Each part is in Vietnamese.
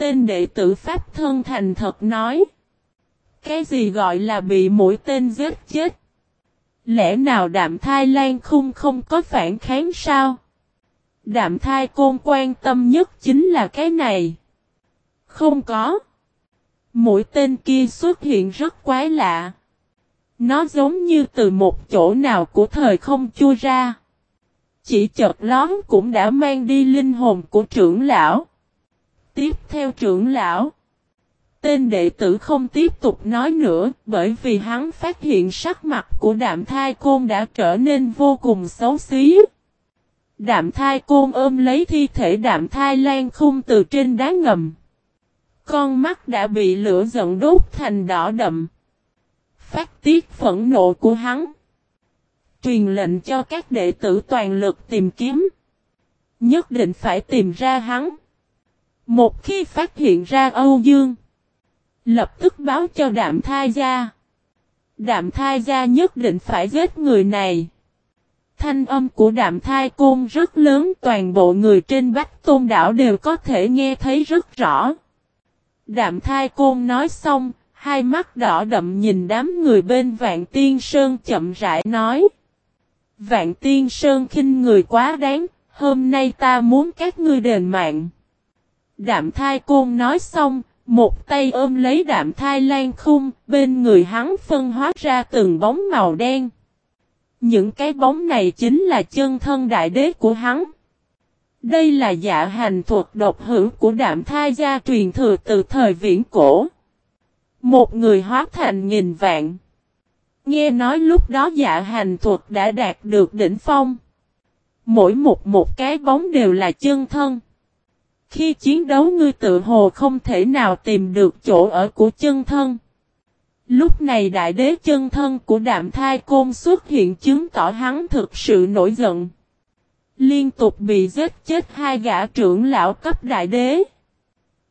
Tên đệ tử Pháp thân thành thật nói. Cái gì gọi là bị mũi tên giết chết? Lẽ nào đạm thai lan khung không có phản kháng sao? Đạm thai côn quan tâm nhất chính là cái này. Không có. Mũi tên kia xuất hiện rất quái lạ. Nó giống như từ một chỗ nào của thời không chua ra. Chỉ chợt lón cũng đã mang đi linh hồn của trưởng lão. Tiếp theo trưởng lão. Tên đệ tử không tiếp tục nói nữa, bởi vì hắn phát hiện sắc mặt của đạm thai côn đã trở nên vô cùng xấu xí. Đạm thai côn ôm lấy thi thể đạm thai lan khung từ trên đá ngầm. Con mắt đã bị lửa giận đốt thành đỏ đậm. Phát tiết phẫn nộ của hắn. Truyền lệnh cho các đệ tử toàn lực tìm kiếm. Nhất định phải tìm ra hắn. Một khi phát hiện ra Âu Dương. Lập tức báo cho đạm thai gia. Đạm thai gia nhất định phải giết người này. Thanh âm của đạm thai côn rất lớn toàn bộ người trên Bách Tôn Đảo đều có thể nghe thấy rất rõ. Đạm thai côn nói xong, hai mắt đỏ đậm nhìn đám người bên Vạn Tiên Sơn chậm rãi nói. Vạn Tiên Sơn khinh người quá đáng, hôm nay ta muốn các ngươi đền mạng. Đạm thai côn nói xong, một tay ôm lấy đạm thai lan khung, bên người hắn phân hóa ra từng bóng màu đen. Những cái bóng này chính là chân thân đại đế của hắn. Đây là dạ hành thuật độc hữu của đạm thai gia truyền thừa từ thời viễn cổ. Một người hóa thành nghìn vạn. Nghe nói lúc đó dạ hành thuật đã đạt được đỉnh phong. Mỗi một một cái bóng đều là chân thân. Khi chiến đấu ngươi tự hồ không thể nào tìm được chỗ ở của chân thân. Lúc này đại đế chân thân của đạm thai côn xuất hiện chứng tỏ hắn thực sự nổi giận. Liên tục bị giết chết hai gã trưởng lão cấp đại đế.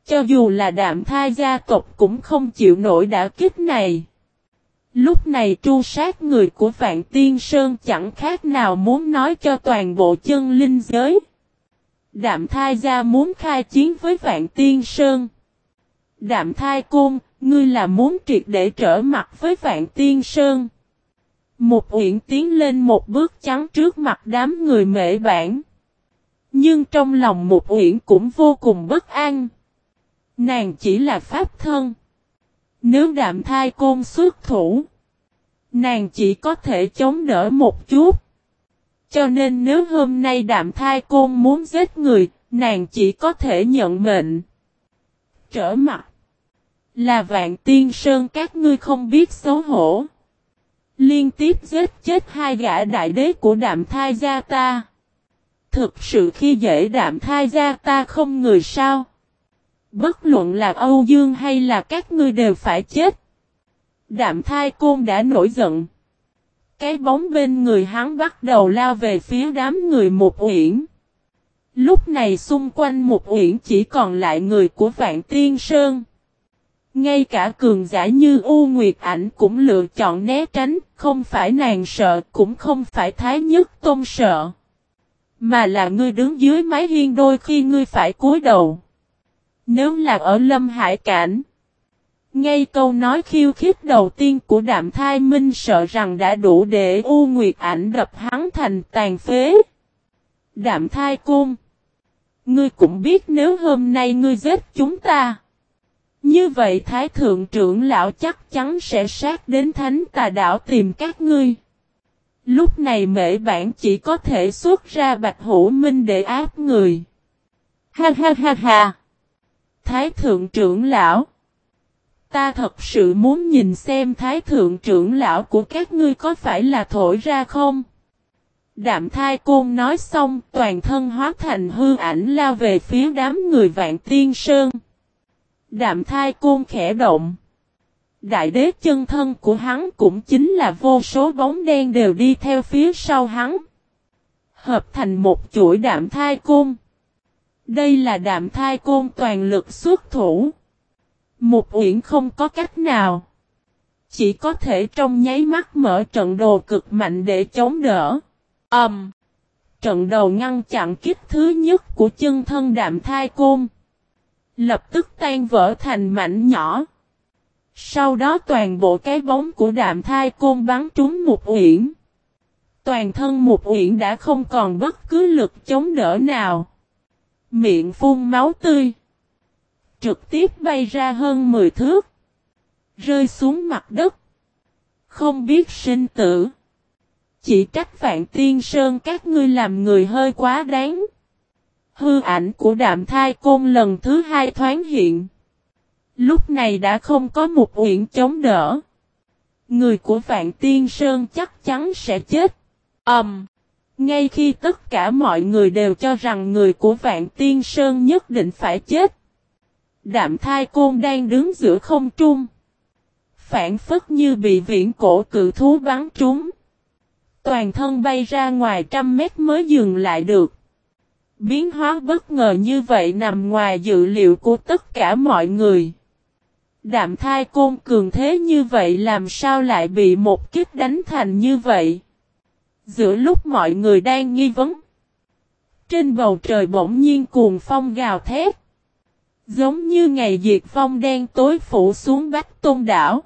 Cho dù là đạm thai gia tộc cũng không chịu nổi đả kích này. Lúc này tru sát người của Vạn Tiên Sơn chẳng khác nào muốn nói cho toàn bộ chân linh giới. Đạm thai gia muốn khai chiến với Vạn Tiên Sơn. Đạm thai côn, ngươi là muốn triệt để trở mặt với Vạn Tiên Sơn. Một uyển tiến lên một bước trắng trước mặt đám người mễ bản. Nhưng trong lòng một uyển cũng vô cùng bất an. Nàng chỉ là pháp thân. Nếu đạm thai côn xuất thủ. Nàng chỉ có thể chống đỡ một chút. Cho nên nếu hôm nay đạm thai côn muốn giết người, nàng chỉ có thể nhận mệnh. Trở mặt. Là vạn tiên sơn các ngươi không biết xấu hổ. Liên tiếp giết chết hai gã đại đế của đạm thai gia ta. Thực sự khi dễ đạm thai gia ta không người sao. Bất luận là Âu Dương hay là các ngươi đều phải chết. Đạm thai côn đã nổi giận. Cái bóng bên người hắn bắt đầu lao về phía đám người một uyển. Lúc này xung quanh một uyển chỉ còn lại người của Vạn Tiên Sơn. Ngay cả cường giả như U Nguyệt Ảnh cũng lựa chọn né tránh, không phải nàng sợ, cũng không phải thái nhất tôn sợ. Mà là ngươi đứng dưới mái hiên đôi khi ngươi phải cúi đầu. Nếu là ở Lâm Hải Cảnh, ngay câu nói khiêu khích đầu tiên của Đạm Thai Minh sợ rằng đã đủ để U Nguyệt Ảnh đập hắn thành tàn phế. Đạm Thai Cung Ngươi cũng biết nếu hôm nay ngươi giết chúng ta. Như vậy Thái Thượng trưởng lão chắc chắn sẽ sát đến Thánh Tà Đảo tìm các ngươi. Lúc này mễ bản chỉ có thể xuất ra Bạch Hữu Minh để áp người. Ha ha ha ha. Thái Thượng trưởng lão. Ta thật sự muốn nhìn xem Thái Thượng trưởng lão của các ngươi có phải là thổi ra không? Đạm thai côn nói xong, toàn thân hóa thành hư ảnh lao về phía đám người vạn tiên sơn. Đạm thai côn khẽ động. Đại đế chân thân của hắn cũng chính là vô số bóng đen đều đi theo phía sau hắn. Hợp thành một chuỗi đạm thai côn. Đây là đạm thai côn toàn lực xuất thủ. Một uyển không có cách nào. Chỉ có thể trong nháy mắt mở trận đồ cực mạnh để chống đỡ. Ẩm. Um, trận đầu ngăn chặn kích thứ nhất của chân thân đạm thai côn. Lập tức tan vỡ thành mảnh nhỏ. Sau đó toàn bộ cái bóng của đạm thai côn bắn trúng một uyển. Toàn thân một uyển đã không còn bất cứ lực chống đỡ nào. Miệng phun máu tươi. Trực tiếp bay ra hơn 10 thước. Rơi xuống mặt đất. Không biết sinh tử. Chỉ trách vạn tiên sơn các ngươi làm người hơi quá đáng. Hư ảnh của đạm thai côn lần thứ hai thoáng hiện. Lúc này đã không có một uyển chống đỡ. Người của Vạn Tiên Sơn chắc chắn sẽ chết. Ầm. Um, ngay khi tất cả mọi người đều cho rằng người của Vạn Tiên Sơn nhất định phải chết. Đạm thai côn đang đứng giữa không trung. Phản phất như bị viễn cổ cự thú bắn trúng. Toàn thân bay ra ngoài trăm mét mới dừng lại được. Biến hóa bất ngờ như vậy nằm ngoài dự liệu của tất cả mọi người. Đạm thai côn cường thế như vậy làm sao lại bị một kích đánh thành như vậy? Giữa lúc mọi người đang nghi vấn. Trên bầu trời bỗng nhiên cuồng phong gào thét. Giống như ngày diệt phong đen tối phủ xuống Bắc tôn đảo.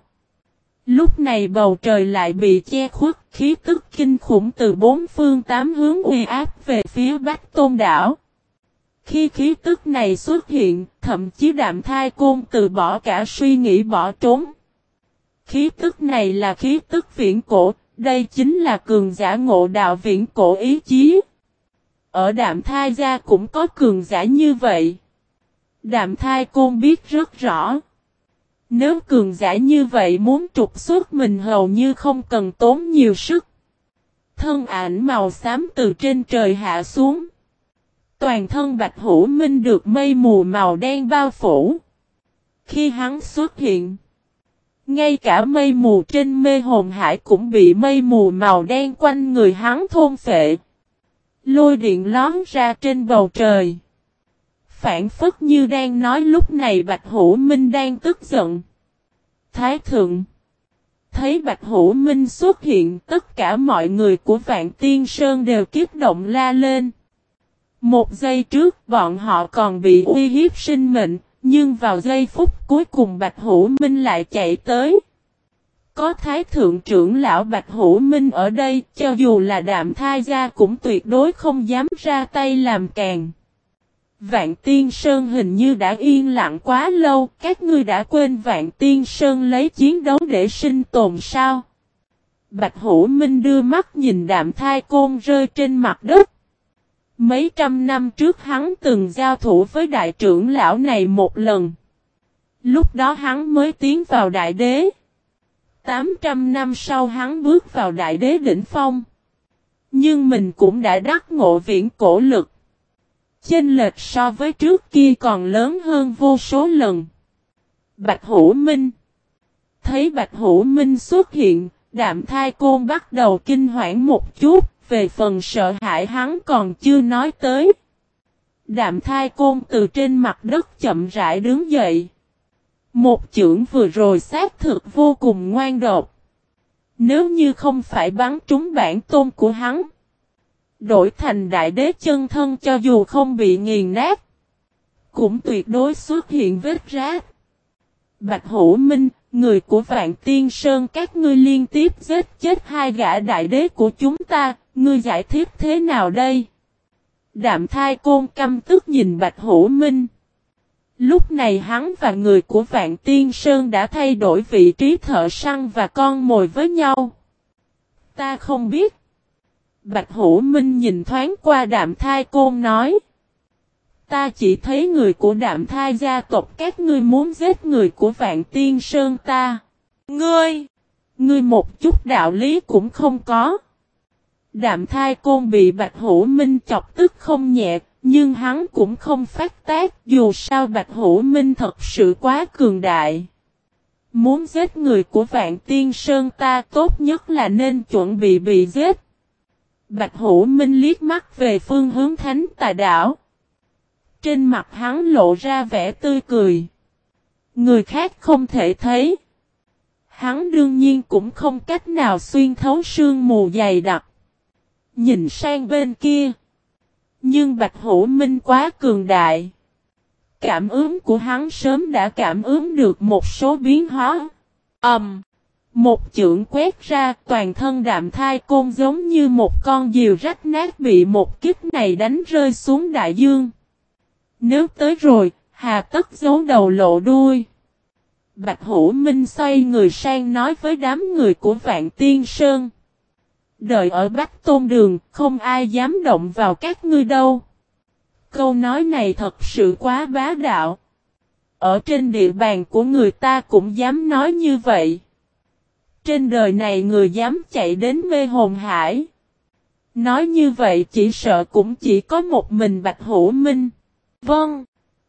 Lúc này bầu trời lại bị che khuất khí tức kinh khủng từ bốn phương tám hướng uy áp về phía Bắc tôn đảo. Khi khí tức này xuất hiện, thậm chí đạm thai côn từ bỏ cả suy nghĩ bỏ trốn. Khí tức này là khí tức viễn cổ, đây chính là cường giả ngộ đạo viễn cổ ý chí. Ở đạm thai gia cũng có cường giả như vậy. Đạm thai côn biết rất rõ. Nếu cường giả như vậy muốn trục xuất mình hầu như không cần tốn nhiều sức. Thân ảnh màu xám từ trên trời hạ xuống. Toàn thân Bạch Hữu Minh được mây mù màu đen bao phủ. Khi hắn xuất hiện, ngay cả mây mù trên mê hồn hải cũng bị mây mù màu đen quanh người hắn thôn phệ. Lôi điện lón ra trên bầu trời. Phản phất như đang nói lúc này Bạch Hữu Minh đang tức giận. Thái thượng. Thấy Bạch Hữu Minh xuất hiện tất cả mọi người của Vạn Tiên Sơn đều kiếp động la lên. Một giây trước bọn họ còn bị uy hiếp sinh mệnh, nhưng vào giây phút cuối cùng Bạch Hữu Minh lại chạy tới. Có Thái Thượng trưởng lão Bạch Hữu Minh ở đây, cho dù là đạm thai gia cũng tuyệt đối không dám ra tay làm càng. Vạn Tiên Sơn hình như đã yên lặng quá lâu, các ngươi đã quên Vạn Tiên Sơn lấy chiến đấu để sinh tồn sao? Bạch Hữu Minh đưa mắt nhìn đạm thai côn rơi trên mặt đất. Mấy trăm năm trước hắn từng giao thủ với đại trưởng lão này một lần. Lúc đó hắn mới tiến vào đại đế. 800 năm sau hắn bước vào đại đế đỉnh phong. Nhưng mình cũng đã đắc ngộ viễn cổ lực. Chênh lệch so với trước kia còn lớn hơn vô số lần. Bạch Hữu Minh Thấy Bạch Hữu Minh xuất hiện, đạm thai côn bắt đầu kinh hoảng một chút về phần sợ hãi hắn còn chưa nói tới. Đạm thai côn từ trên mặt đất chậm rãi đứng dậy. Một chưởng vừa rồi xác thực vô cùng ngoan độc. Nếu như không phải bắn trúng bản tôn của hắn. Đổi thành đại đế chân thân cho dù không bị nghiền nát. Cũng tuyệt đối xuất hiện vết rác. Bạch Hữu Minh, người của Vạn Tiên Sơn các ngươi liên tiếp giết chết hai gã đại đế của chúng ta, ngươi giải thích thế nào đây? Đạm thai côn căm tức nhìn Bạch Hữu Minh. Lúc này hắn và người của Vạn Tiên Sơn đã thay đổi vị trí thợ săn và con mồi với nhau. Ta không biết. Bạch Hữu Minh nhìn thoáng qua đạm thai côn nói. Ta chỉ thấy người của đạm thai gia tộc các ngươi muốn giết người của Vạn Tiên Sơn ta. Ngươi! Ngươi một chút đạo lý cũng không có. Đạm thai côn bị Bạch Hữu Minh chọc tức không nhẹ, nhưng hắn cũng không phát tác dù sao Bạch Hữu Minh thật sự quá cường đại. Muốn giết người của Vạn Tiên Sơn ta tốt nhất là nên chuẩn bị bị giết. Bạch Hữu Minh liếc mắt về phương hướng thánh tà đảo. Trên mặt hắn lộ ra vẻ tươi cười. Người khác không thể thấy. Hắn đương nhiên cũng không cách nào xuyên thấu sương mù dày đặc. Nhìn sang bên kia. Nhưng Bạch Hữu Minh quá cường đại. Cảm ứng của hắn sớm đã cảm ứng được một số biến hóa. Ầm. Um, một chưởng quét ra toàn thân đạm thai côn giống như một con diều rách nát bị một kiếp này đánh rơi xuống đại dương. Nếu tới rồi, hà tất giấu đầu lộ đuôi. Bạch Hữu Minh xoay người sang nói với đám người của Vạn Tiên Sơn. Đợi ở Bắc Tôn Đường, không ai dám động vào các ngươi đâu. Câu nói này thật sự quá bá đạo. Ở trên địa bàn của người ta cũng dám nói như vậy. Trên đời này người dám chạy đến mê hồn hải. Nói như vậy chỉ sợ cũng chỉ có một mình Bạch Hữu Minh. Vâng.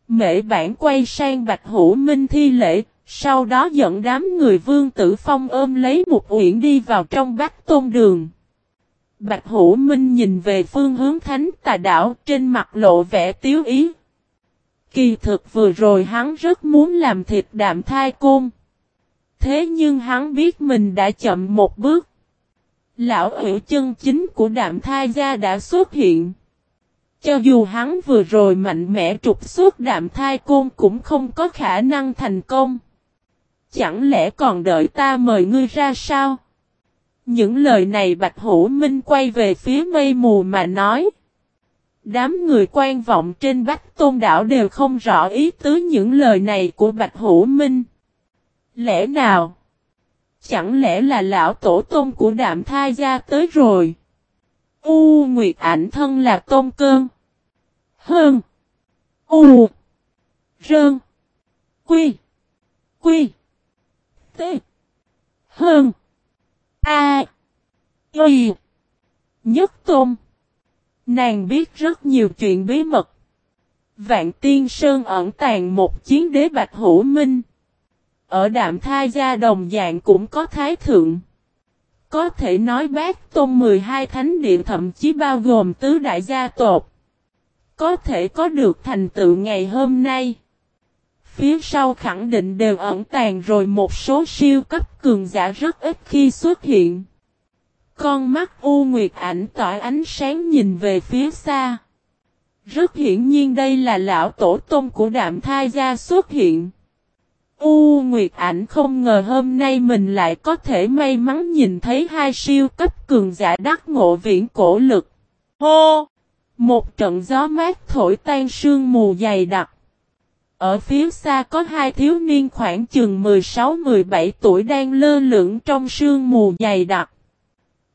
Mễ bản quay sang Bạch Hữu Minh thi lễ, sau đó dẫn đám người vương tử phong ôm lấy một uyển đi vào trong bát tôn đường. Bạch Hữu Minh nhìn về phương hướng thánh tà đảo trên mặt lộ vẻ tiếu ý. Kỳ thực vừa rồi hắn rất muốn làm thịt đạm thai côn. Thế nhưng hắn biết mình đã chậm một bước. Lão hữu chân chính của đạm thai gia đã xuất hiện. Cho dù hắn vừa rồi mạnh mẽ trục xuất đạm thai côn cũng không có khả năng thành công. Chẳng lẽ còn đợi ta mời ngươi ra sao? Những lời này Bạch Hữu Minh quay về phía mây mù mà nói. Đám người quan vọng trên Bách Tôn Đảo đều không rõ ý tứ những lời này của Bạch Hữu Minh. Lẽ nào? Chẳng lẽ là lão tổ tôn của đạm thai gia tới rồi? U Nguyệt ảnh thân là tôn cơn. Hơn. U. Rơn. Quy. Quy. T. Hơn. A. Y. Nhất tôn. Nàng biết rất nhiều chuyện bí mật. Vạn Tiên Sơn ẩn tàng một chiến đế Bạch Hữu Minh. Ở đạm thai gia đồng dạng cũng có thái thượng. Có thể nói bác tôn 12 thánh địa thậm chí bao gồm tứ đại gia tộc. Có thể có được thành tựu ngày hôm nay. Phía sau khẳng định đều ẩn tàng rồi một số siêu cấp cường giả rất ít khi xuất hiện. Con mắt U Nguyệt ảnh tỏa ánh sáng nhìn về phía xa. Rất hiển nhiên đây là lão tổ tông của đạm thai gia xuất hiện. U Nguyệt ảnh không ngờ hôm nay mình lại có thể may mắn nhìn thấy hai siêu cấp cường giả đắc ngộ viễn cổ lực. Hô! Một trận gió mát thổi tan sương mù dày đặc. Ở phía xa có hai thiếu niên khoảng chừng 16-17 tuổi đang lơ lửng trong sương mù dày đặc.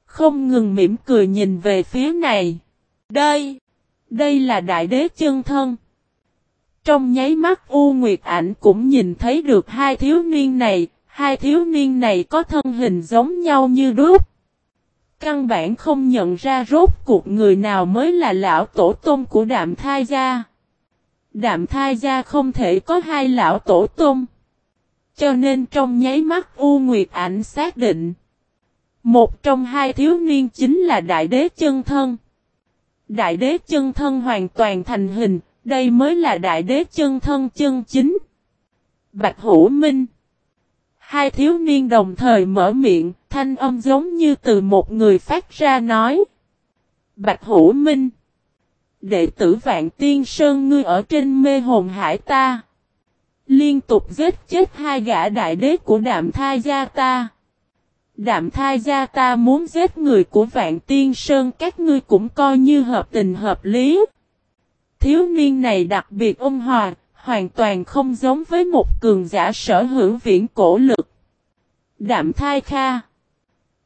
Không ngừng mỉm cười nhìn về phía này. Đây! Đây là đại đế chân thân. Trong nháy mắt U Nguyệt Ảnh cũng nhìn thấy được hai thiếu niên này, hai thiếu niên này có thân hình giống nhau như đúc. Căn bản không nhận ra rốt cuộc người nào mới là lão tổ tôm của đạm thai gia. Đạm thai gia không thể có hai lão tổ tôm Cho nên trong nháy mắt U Nguyệt Ảnh xác định. Một trong hai thiếu niên chính là đại đế chân thân. Đại đế chân thân hoàn toàn thành hình, đây mới là đại đế chân thân chân chính. Bạch Hữu Minh Hai thiếu niên đồng thời mở miệng, thanh âm giống như từ một người phát ra nói. Bạch Hữu Minh Đệ tử Vạn Tiên Sơn ngươi ở trên mê hồn hải ta. Liên tục giết chết hai gã đại đế của đạm thai gia ta. Đạm thai gia ta muốn giết người của Vạn Tiên Sơn các ngươi cũng coi như hợp tình hợp lý. Thiếu niên này đặc biệt ôn hòa, hoàn toàn không giống với một cường giả sở hữu viễn cổ lực. Đạm thai kha.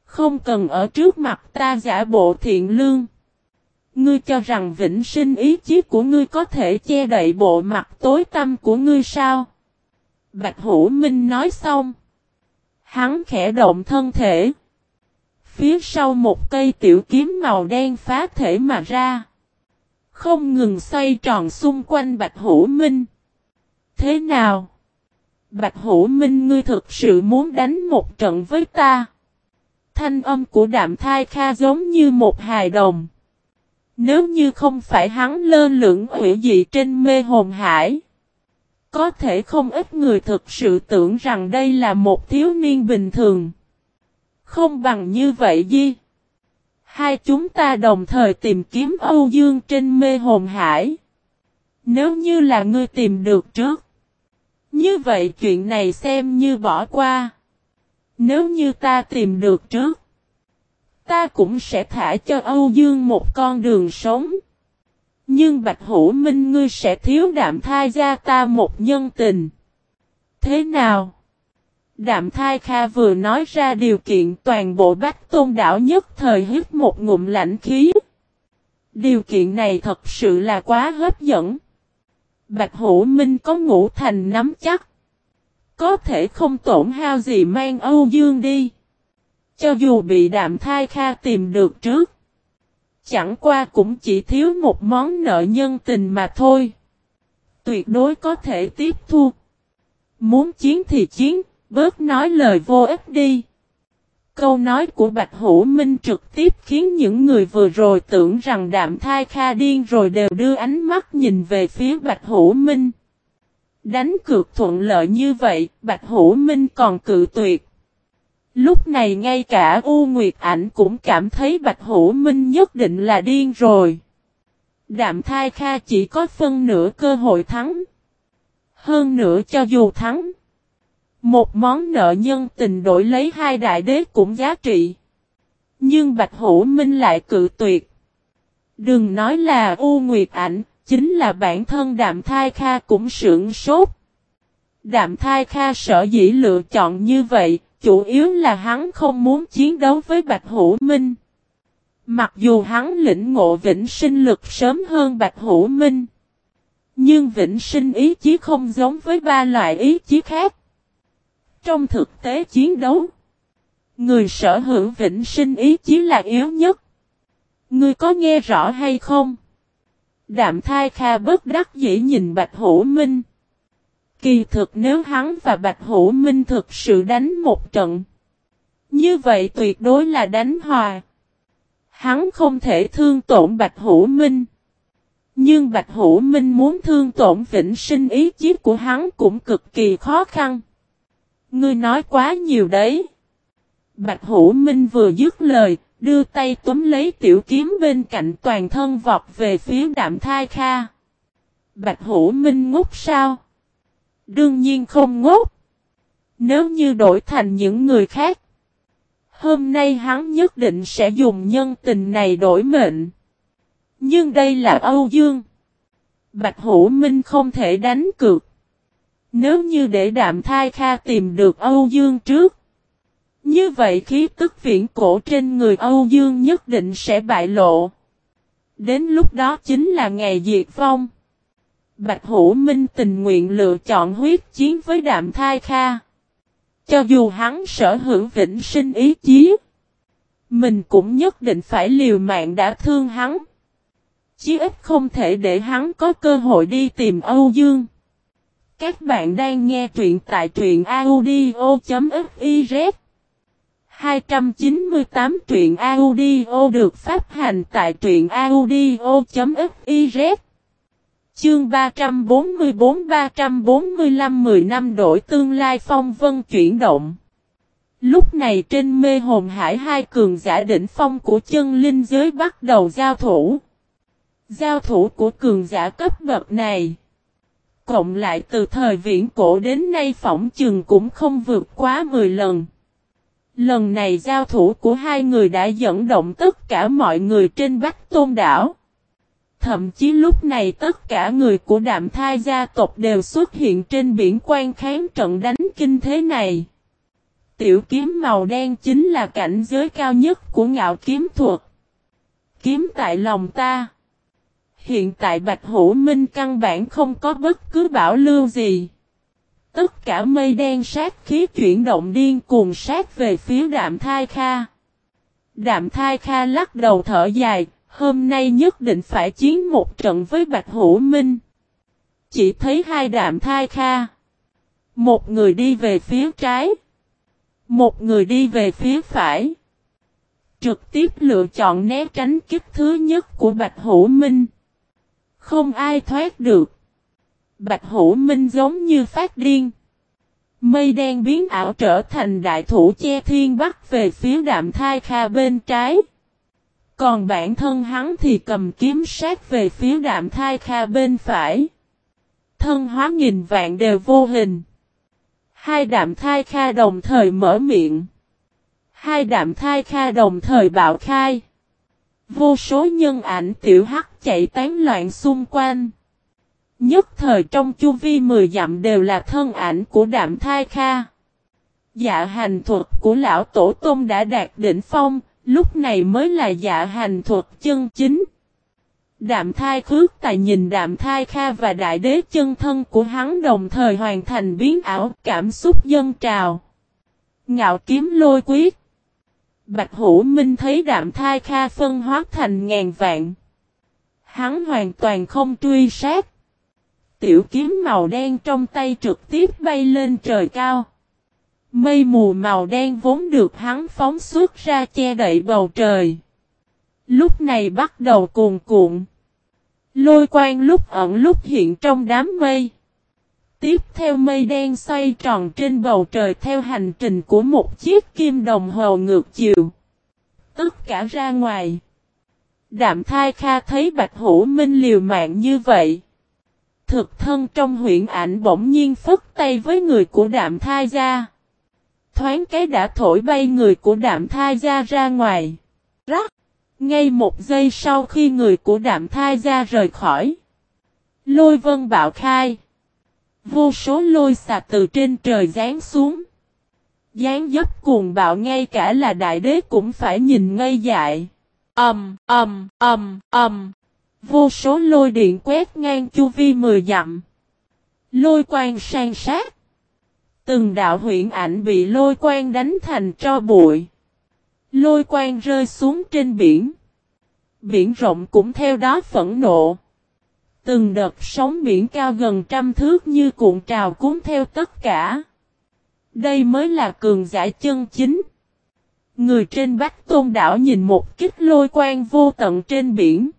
Không cần ở trước mặt ta giả bộ thiện lương. Ngươi cho rằng vĩnh sinh ý chí của ngươi có thể che đậy bộ mặt tối tâm của ngươi sao? Bạch Hữu Minh nói xong. Hắn khẽ động thân thể. Phía sau một cây tiểu kiếm màu đen phá thể mà ra. Không ngừng xoay tròn xung quanh Bạch Hữu Minh. Thế nào? Bạch Hữu Minh, ngươi thực sự muốn đánh một trận với ta. Thanh âm của đạm thai kha giống như một hài đồng. Nếu như không phải hắn lơ lửng hủy dị trên mê hồn hải. Có thể không ít người thực sự tưởng rằng đây là một thiếu niên bình thường. Không bằng như vậy gì. Hai chúng ta đồng thời tìm kiếm Âu Dương trên mê hồn hải. Nếu như là ngươi tìm được trước. Như vậy chuyện này xem như bỏ qua. Nếu như ta tìm được trước. Ta cũng sẽ thả cho Âu Dương một con đường sống. Nhưng Bạch Hữu Minh ngươi sẽ thiếu đạm thai gia ta một nhân tình. Thế nào? Đạm thai kha vừa nói ra điều kiện toàn bộ bách tôn đảo nhất thời hít một ngụm lạnh khí. Điều kiện này thật sự là quá hấp dẫn. Bạch Hữu Minh có ngũ thành nắm chắc. Có thể không tổn hao gì mang Âu Dương đi. Cho dù bị đạm thai kha tìm được trước. Chẳng qua cũng chỉ thiếu một món nợ nhân tình mà thôi. Tuyệt đối có thể tiếp thu. Muốn chiến thì chiến, bớt nói lời vô ích đi. Câu nói của Bạch Hữu Minh trực tiếp khiến những người vừa rồi tưởng rằng đạm thai kha điên rồi đều đưa ánh mắt nhìn về phía Bạch Hữu Minh. Đánh cược thuận lợi như vậy, Bạch Hữu Minh còn cự tuyệt. Lúc này ngay cả U Nguyệt Ảnh cũng cảm thấy Bạch Hữu Minh nhất định là điên rồi. Đạm thai kha chỉ có phân nửa cơ hội thắng. Hơn nữa cho dù thắng. Một món nợ nhân tình đổi lấy hai đại đế cũng giá trị. Nhưng Bạch Hữu Minh lại cự tuyệt. Đừng nói là U Nguyệt Ảnh, chính là bản thân Đạm Thai Kha cũng sưởng sốt. Đạm Thai Kha sở dĩ lựa chọn như vậy, chủ yếu là hắn không muốn chiến đấu với Bạch Hữu Minh. Mặc dù hắn lĩnh ngộ vĩnh sinh lực sớm hơn Bạch Hữu Minh. Nhưng vĩnh sinh ý chí không giống với ba loại ý chí khác. Trong thực tế chiến đấu, người sở hữu vĩnh sinh ý chí là yếu nhất. Ngươi có nghe rõ hay không? Đạm thai kha bất đắc dĩ nhìn Bạch Hữu Minh. Kỳ thực nếu hắn và Bạch Hữu Minh thực sự đánh một trận. Như vậy tuyệt đối là đánh hòa. Hắn không thể thương tổn Bạch Hữu Minh. Nhưng Bạch Hữu Minh muốn thương tổn vĩnh sinh ý chí của hắn cũng cực kỳ khó khăn. Ngươi nói quá nhiều đấy. Bạch Hữu Minh vừa dứt lời, đưa tay túm lấy tiểu kiếm bên cạnh toàn thân vọt về phía đạm thai kha. Bạch Hữu Minh ngốc sao? Đương nhiên không ngốc. Nếu như đổi thành những người khác. Hôm nay hắn nhất định sẽ dùng nhân tình này đổi mệnh. Nhưng đây là Âu Dương. Bạch Hữu Minh không thể đánh cược. Nếu như để đạm thai kha tìm được Âu Dương trước. Như vậy khí tức viễn cổ trên người Âu Dương nhất định sẽ bại lộ. Đến lúc đó chính là ngày diệt vong. Bạch Hữu Minh tình nguyện lựa chọn huyết chiến với đạm thai kha. Cho dù hắn sở hữu vĩnh sinh ý chí. Mình cũng nhất định phải liều mạng đã thương hắn. Chí ít không thể để hắn có cơ hội đi tìm Âu Dương. Các bạn đang nghe truyện tại truyện audio.fiz 298 truyện audio được phát hành tại truyện audio.fiz Chương 344-345 10 năm đổi tương lai phong vân chuyển động. Lúc này trên mê hồn hải hai cường giả đỉnh phong của chân linh giới bắt đầu giao thủ. Giao thủ của cường giả cấp bậc này. Cộng lại từ thời viễn cổ đến nay phỏng chừng cũng không vượt quá 10 lần. Lần này giao thủ của hai người đã dẫn động tất cả mọi người trên Bắc Tôn Đảo. Thậm chí lúc này tất cả người của đạm thai gia tộc đều xuất hiện trên biển quan kháng trận đánh kinh thế này. Tiểu kiếm màu đen chính là cảnh giới cao nhất của ngạo kiếm thuật. Kiếm tại lòng ta. Hiện tại Bạch Hữu Minh căn bản không có bất cứ bảo lưu gì. Tất cả mây đen sát khí chuyển động điên cuồng sát về phía đạm thai kha. Đạm thai kha lắc đầu thở dài, hôm nay nhất định phải chiến một trận với Bạch Hữu Minh. Chỉ thấy hai đạm thai kha. Một người đi về phía trái. Một người đi về phía phải. Trực tiếp lựa chọn né tránh kích thứ nhất của Bạch Hữu Minh. Không ai thoát được. Bạch Hữu Minh giống như phát điên. Mây đen biến ảo trở thành đại thủ che thiên bắc về phía đạm thai kha bên trái. Còn bản thân hắn thì cầm kiếm sát về phía đạm thai kha bên phải. Thân hóa nghìn vạn đều vô hình. Hai đạm thai kha đồng thời mở miệng. Hai đạm thai kha đồng thời bạo khai. Vô số nhân ảnh tiểu hắc chạy tán loạn xung quanh. Nhất thời trong chu vi mười dặm đều là thân ảnh của đạm thai kha. Dạ hành thuật của lão tổ tôm đã đạt đỉnh phong, lúc này mới là dạ hành thuật chân chính. Đạm thai khước tài nhìn đạm thai kha và đại đế chân thân của hắn đồng thời hoàn thành biến ảo cảm xúc dân trào. Ngạo kiếm lôi quyết. Bạch Hữu Minh thấy đạm thai kha phân hóa thành ngàn vạn. Hắn hoàn toàn không truy sát. Tiểu kiếm màu đen trong tay trực tiếp bay lên trời cao. Mây mù màu đen vốn được hắn phóng xuất ra che đậy bầu trời. Lúc này bắt đầu cuồn cuộn. Lôi quang lúc ẩn lúc hiện trong đám mây. Tiếp theo mây đen xoay tròn trên bầu trời theo hành trình của một chiếc kim đồng hồ ngược chiều. Tất cả ra ngoài. Đạm thai kha thấy Bạch Hữu Minh liều mạng như vậy. Thực thân trong huyện ảnh bỗng nhiên phất tay với người của đạm thai gia, Thoáng cái đã thổi bay người của đạm thai gia ra ngoài. Rắc! Ngay một giây sau khi người của đạm thai gia rời khỏi. Lôi vân bạo khai. Vô số lôi xà từ trên trời rán xuống. Gián dấp cuồng bạo ngay cả là đại đế cũng phải nhìn ngây dại. Ầm, ầm, ầm, ầm. Vô số lôi điện quét ngang chu vi mười dặm. Lôi quang sang sát. Từng đạo huyện ảnh bị lôi quang đánh thành cho bụi. Lôi quang rơi xuống trên biển. Biển rộng cũng theo đó phẫn nộ. Từng đợt sóng biển cao gần trăm thước như cuộn trào cuốn theo tất cả. Đây mới là cường giả chân chính. Người trên Bắc tôn đảo nhìn một kích lôi quang vô tận trên biển.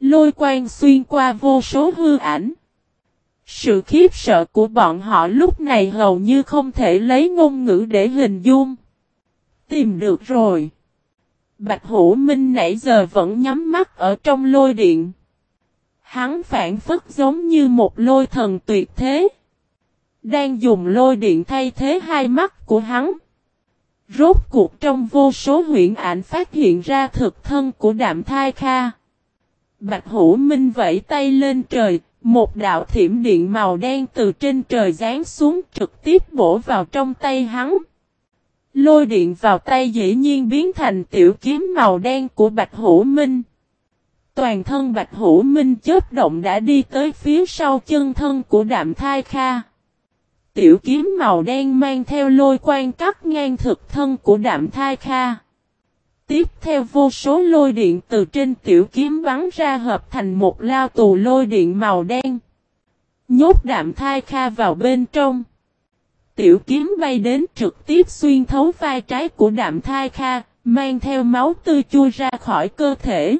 Lôi quang xuyên qua vô số hư ảnh. Sự khiếp sợ của bọn họ lúc này hầu như không thể lấy ngôn ngữ để hình dung. Tìm được rồi. Bạch Hữu Minh nãy giờ vẫn nhắm mắt ở trong lôi điện. Hắn phản phất giống như một lôi thần tuyệt thế. Đang dùng lôi điện thay thế hai mắt của hắn. Rốt cuộc trong vô số huyện ảnh phát hiện ra thực thân của đạm thai kha. Bạch Hữu Minh vẫy tay lên trời, một đạo thiểm điện màu đen từ trên trời giáng xuống trực tiếp bổ vào trong tay hắn. Lôi điện vào tay dĩ nhiên biến thành tiểu kiếm màu đen của Bạch Hữu Minh. Toàn thân Bạch Hữu Minh chớp động đã đi tới phía sau chân thân của Đạm Thai Kha. Tiểu kiếm màu đen mang theo lôi quan cắt ngang thực thân của Đạm Thai Kha. Tiếp theo vô số lôi điện từ trên tiểu kiếm bắn ra hợp thành một lao tù lôi điện màu đen. Nhốt Đạm Thai Kha vào bên trong. Tiểu kiếm bay đến trực tiếp xuyên thấu vai trái của đạm thai kha, mang theo máu tươi chui ra khỏi cơ thể.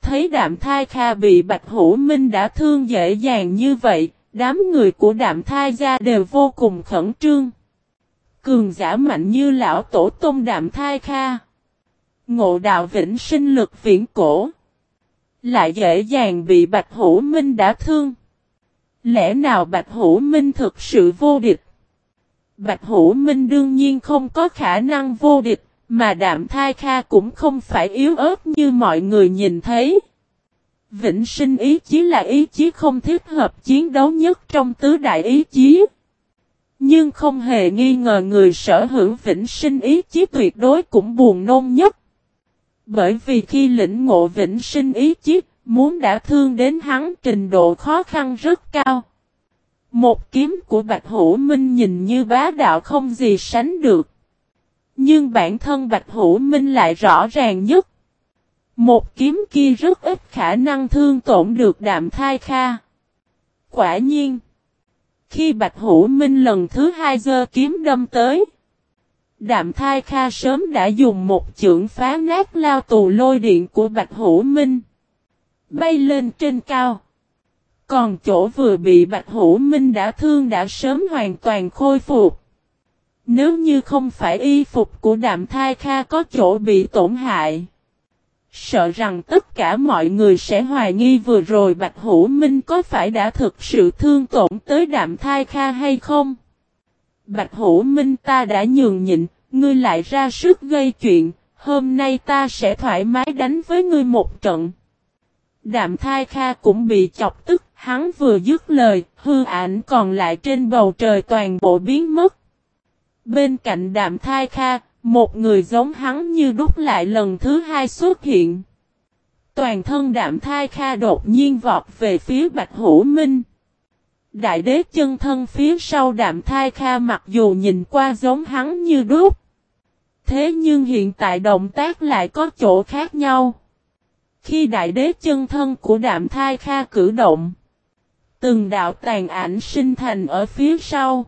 Thấy đạm thai kha bị bạch hữu minh đã thương dễ dàng như vậy, đám người của đạm thai gia đều vô cùng khẩn trương. Cường giả mạnh như lão tổ tông đạm thai kha. Ngộ đạo vĩnh sinh lực viễn cổ. Lại dễ dàng bị bạch hữu minh đã thương. Lẽ nào bạch hữu minh thực sự vô địch? Bạch Hữu Minh đương nhiên không có khả năng vô địch, mà Đạm Thai Kha cũng không phải yếu ớt như mọi người nhìn thấy. Vĩnh sinh ý chí là ý chí không thích hợp chiến đấu nhất trong tứ đại ý chí. Nhưng không hề nghi ngờ người sở hữu vĩnh sinh ý chí tuyệt đối cũng buồn nôn nhất. Bởi vì khi lĩnh ngộ vĩnh sinh ý chí, muốn đã thương đến hắn trình độ khó khăn rất cao. Một kiếm của Bạch Hữu Minh nhìn như bá đạo không gì sánh được. Nhưng bản thân Bạch Hữu Minh lại rõ ràng nhất. Một kiếm kia rất ít khả năng thương tổn được đạm thai kha. Quả nhiên. Khi Bạch Hữu Minh lần thứ hai giơ kiếm đâm tới. Đạm thai kha sớm đã dùng một chưởng phá nát lao tù lôi điện của Bạch Hữu Minh. Bay lên trên cao. Còn chỗ vừa bị Bạch Hữu Minh đã thương đã sớm hoàn toàn khôi phục. Nếu như không phải y phục của đạm thai kha có chỗ bị tổn hại. Sợ rằng tất cả mọi người sẽ hoài nghi vừa rồi Bạch Hữu Minh có phải đã thực sự thương tổn tới đạm thai kha hay không. Bạch Hữu Minh ta đã nhường nhịn, ngươi lại ra sức gây chuyện, hôm nay ta sẽ thoải mái đánh với ngươi một trận. Đạm thai kha cũng bị chọc tức, hắn vừa dứt lời, hư ảnh còn lại trên bầu trời toàn bộ biến mất. Bên cạnh đạm thai kha, một người giống hắn như đúc lại lần thứ hai xuất hiện. Toàn thân đạm thai kha đột nhiên vọt về phía Bạch Hữu Minh. Đại đế chân thân phía sau đạm thai kha mặc dù nhìn qua giống hắn như đúc. Thế nhưng hiện tại động tác lại có chỗ khác nhau. Khi đại đế chân thân của đạm thai kha cử động. Từng đạo tàn ảnh sinh thành ở phía sau.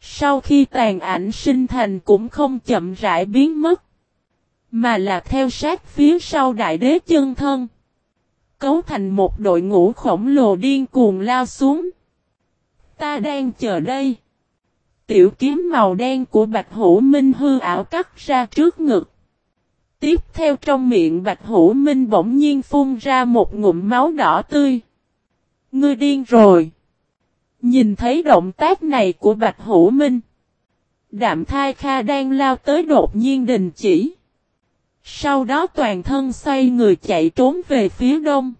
Sau khi tàn ảnh sinh thành cũng không chậm rãi biến mất. Mà là theo sát phía sau đại đế chân thân. Cấu thành một đội ngũ khổng lồ điên cuồng lao xuống. Ta đang chờ đây. Tiểu kiếm màu đen của Bạch Hữu Minh hư ảo cắt ra trước ngực. Tiếp theo trong miệng Bạch Hữu Minh bỗng nhiên phun ra một ngụm máu đỏ tươi. Ngươi điên rồi. Nhìn thấy động tác này của Bạch Hữu Minh. Đạm thai kha đang lao tới đột nhiên đình chỉ. Sau đó toàn thân xoay người chạy trốn về phía đông.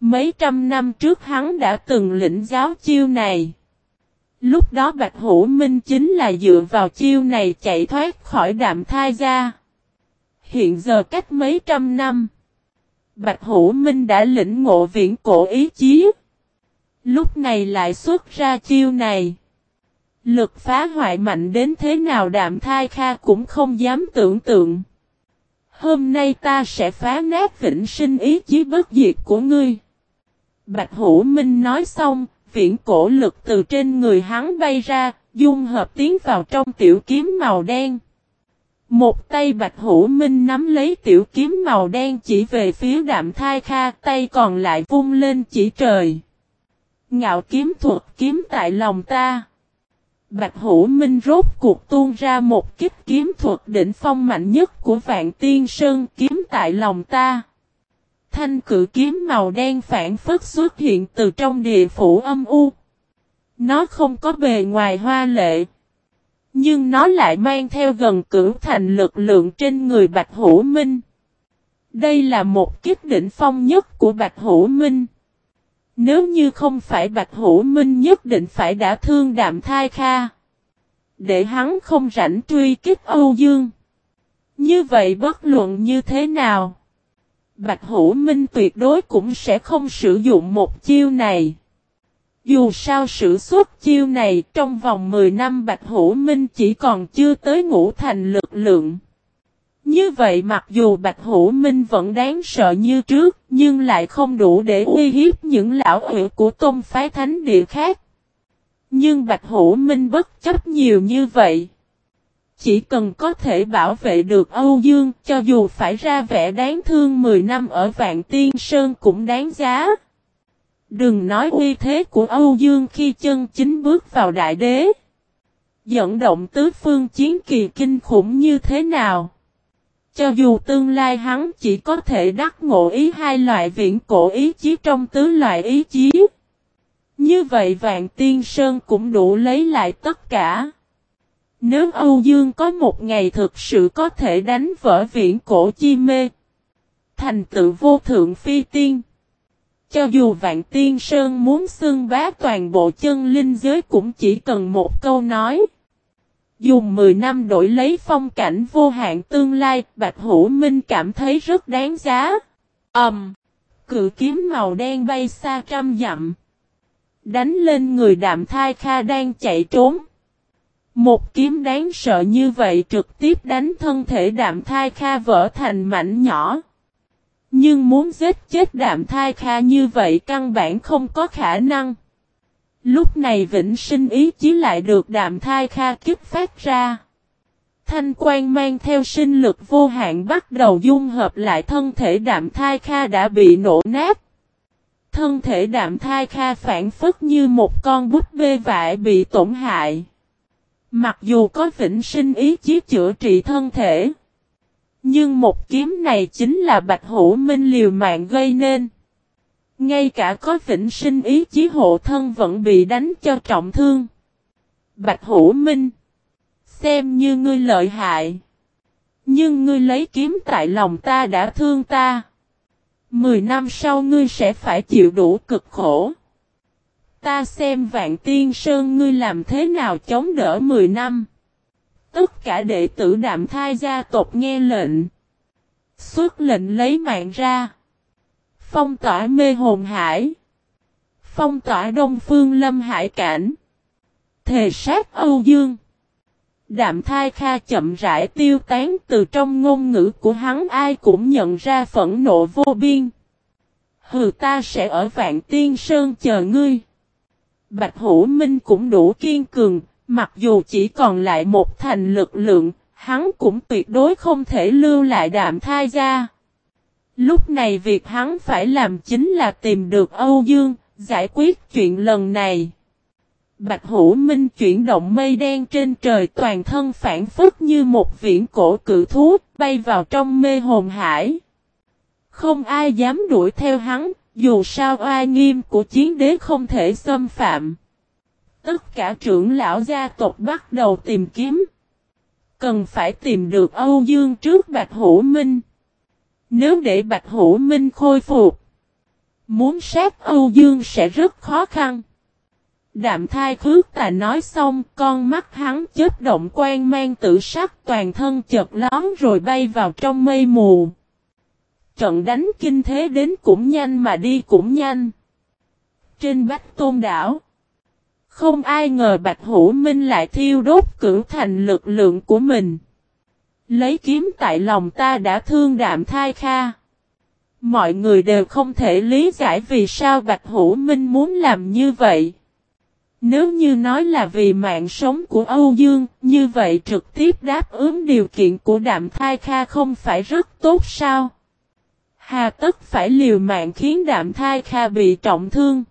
Mấy trăm năm trước hắn đã từng lĩnh giáo chiêu này. Lúc đó Bạch Hữu Minh chính là dựa vào chiêu này chạy thoát khỏi đạm thai ra. Hiện giờ cách mấy trăm năm. Bạch Hữu Minh đã lĩnh ngộ viễn cổ ý chí. Lúc này lại xuất ra chiêu này. Lực phá hoại mạnh đến thế nào đạm thai kha cũng không dám tưởng tượng. Hôm nay ta sẽ phá nát vĩnh sinh ý chí bất diệt của ngươi. Bạch Hữu Minh nói xong, viễn cổ lực từ trên người hắn bay ra, dung hợp tiến vào trong tiểu kiếm màu đen. Một tay Bạch Hữu Minh nắm lấy tiểu kiếm màu đen chỉ về phía đạm thai kha, tay còn lại vung lên chỉ trời. Ngạo kiếm thuật kiếm tại lòng ta. Bạch Hữu Minh rốt cuộc tuôn ra một kích kiếm thuật đỉnh phong mạnh nhất của Vạn Tiên Sơn kiếm tại lòng ta. Thanh cử kiếm màu đen phản phất xuất hiện từ trong địa phủ âm u. Nó không có bề ngoài hoa lệ. Nhưng nó lại mang theo gần cửu thành lực lượng trên người Bạch Hữu Minh. Đây là một kiếp đỉnh phong nhất của Bạch Hữu Minh. Nếu như không phải Bạch Hữu Minh nhất định phải đã thương đạm thai kha. Để hắn không rảnh truy kích Âu Dương. Như vậy bất luận như thế nào. Bạch Hữu Minh tuyệt đối cũng sẽ không sử dụng một chiêu này. Dù sao sử xuất chiêu này trong vòng 10 năm Bạch Hữu Minh chỉ còn chưa tới ngũ thành lực lượng. Như vậy mặc dù Bạch Hữu Minh vẫn đáng sợ như trước, nhưng lại không đủ để uy hiếp những lão hữu của tôn phái thánh địa khác. Nhưng Bạch Hữu Minh bất chấp nhiều như vậy. Chỉ cần có thể bảo vệ được Âu Dương, cho dù phải ra vẻ đáng thương 10 năm ở Vạn Tiên Sơn cũng đáng giá. Đừng nói uy thế của Âu Dương khi chân chính bước vào đại đế. Dẫn động tứ phương chiến kỳ kinh khủng như thế nào. Cho dù tương lai hắn chỉ có thể đắc ngộ ý hai loại viễn cổ ý chí trong tứ loại ý chí. Như vậy Vạn Tiên Sơn cũng đủ lấy lại tất cả. Nếu Âu Dương có một ngày thực sự có thể đánh vỡ viễn cổ chi mê. Thành tựu vô thượng phi tiên. Cho dù Vạn Tiên Sơn muốn xưng bá toàn bộ chân linh giới cũng chỉ cần một câu nói. Dùng 10 năm đổi lấy phong cảnh vô hạn tương lai, Bạch Hữu Minh cảm thấy rất đáng giá. Ẩm! Um, cự kiếm màu đen bay xa trăm dặm. Đánh lên người đạm thai kha đang chạy trốn. Một kiếm đáng sợ như vậy trực tiếp đánh thân thể đạm thai kha vỡ thành mảnh nhỏ. Nhưng muốn giết chết đạm thai kha như vậy căn bản không có khả năng. Lúc này vĩnh sinh ý chí lại được đạm thai kha kiếp phát ra. Thanh quan mang theo sinh lực vô hạn bắt đầu dung hợp lại thân thể đạm thai kha đã bị nổ nát. Thân thể đạm thai kha phản phất như một con bút bê vải bị tổn hại. Mặc dù có vĩnh sinh ý chí chữa trị thân thể. Nhưng một kiếm này chính là Bạch Hữu Minh liều mạng gây nên. Ngay cả có vĩnh sinh ý chí hộ thân vẫn bị đánh cho trọng thương. Bạch Hữu Minh. Xem như ngươi lợi hại. Nhưng ngươi lấy kiếm tại lòng ta đã thương ta. Mười năm sau ngươi sẽ phải chịu đủ cực khổ. Ta xem vạn tiên sơn ngươi làm thế nào chống đỡ mười năm. Tất cả đệ tử đạm thai gia tộc nghe lệnh. Xuất lệnh lấy mạng ra. Phong tỏa mê hồn hải. Phong tỏa đông phương lâm hải cảnh. Thề sát Âu Dương. Đạm thai kha chậm rãi tiêu tán từ trong ngôn ngữ của hắn ai cũng nhận ra phẫn nộ vô biên. Hừ ta sẽ ở vạn tiên sơn chờ ngươi. Bạch Hữu Minh cũng đủ kiên cường, mặc dù chỉ còn lại một thành lực lượng, hắn cũng tuyệt đối không thể lưu lại đạm thai ra. Lúc này việc hắn phải làm chính là tìm được Âu Dương, giải quyết chuyện lần này. Bạch Hữu Minh chuyển động mây đen trên trời toàn thân phản phức như một viễn cổ cự thú, bay vào trong mê hồn hải. Không ai dám đuổi theo hắn, dù sao oai nghiêm của chiến đế không thể xâm phạm. Tất cả trưởng lão gia tộc bắt đầu tìm kiếm. Cần phải tìm được Âu Dương trước Bạch Hữu Minh. Nếu để Bạch Hữu Minh khôi phục, muốn sát Âu Dương sẽ rất khó khăn. Đạm thai khước tà nói xong, con mắt hắn chết động quan mang tự sắc toàn thân chợt lón rồi bay vào trong mây mù. Trận đánh kinh thế đến cũng nhanh mà đi cũng nhanh. Trên bách tôn đảo, không ai ngờ Bạch Hữu Minh lại thiêu đốt cửu thành lực lượng của mình. Lấy kiếm tại lòng ta đã thương đạm thai kha. Mọi người đều không thể lý giải vì sao Bạch Hữu Minh muốn làm như vậy. Nếu như nói là vì mạng sống của Âu Dương, như vậy trực tiếp đáp ứng điều kiện của đạm thai kha không phải rất tốt sao? Hà tất phải liều mạng khiến đạm thai kha bị trọng thương.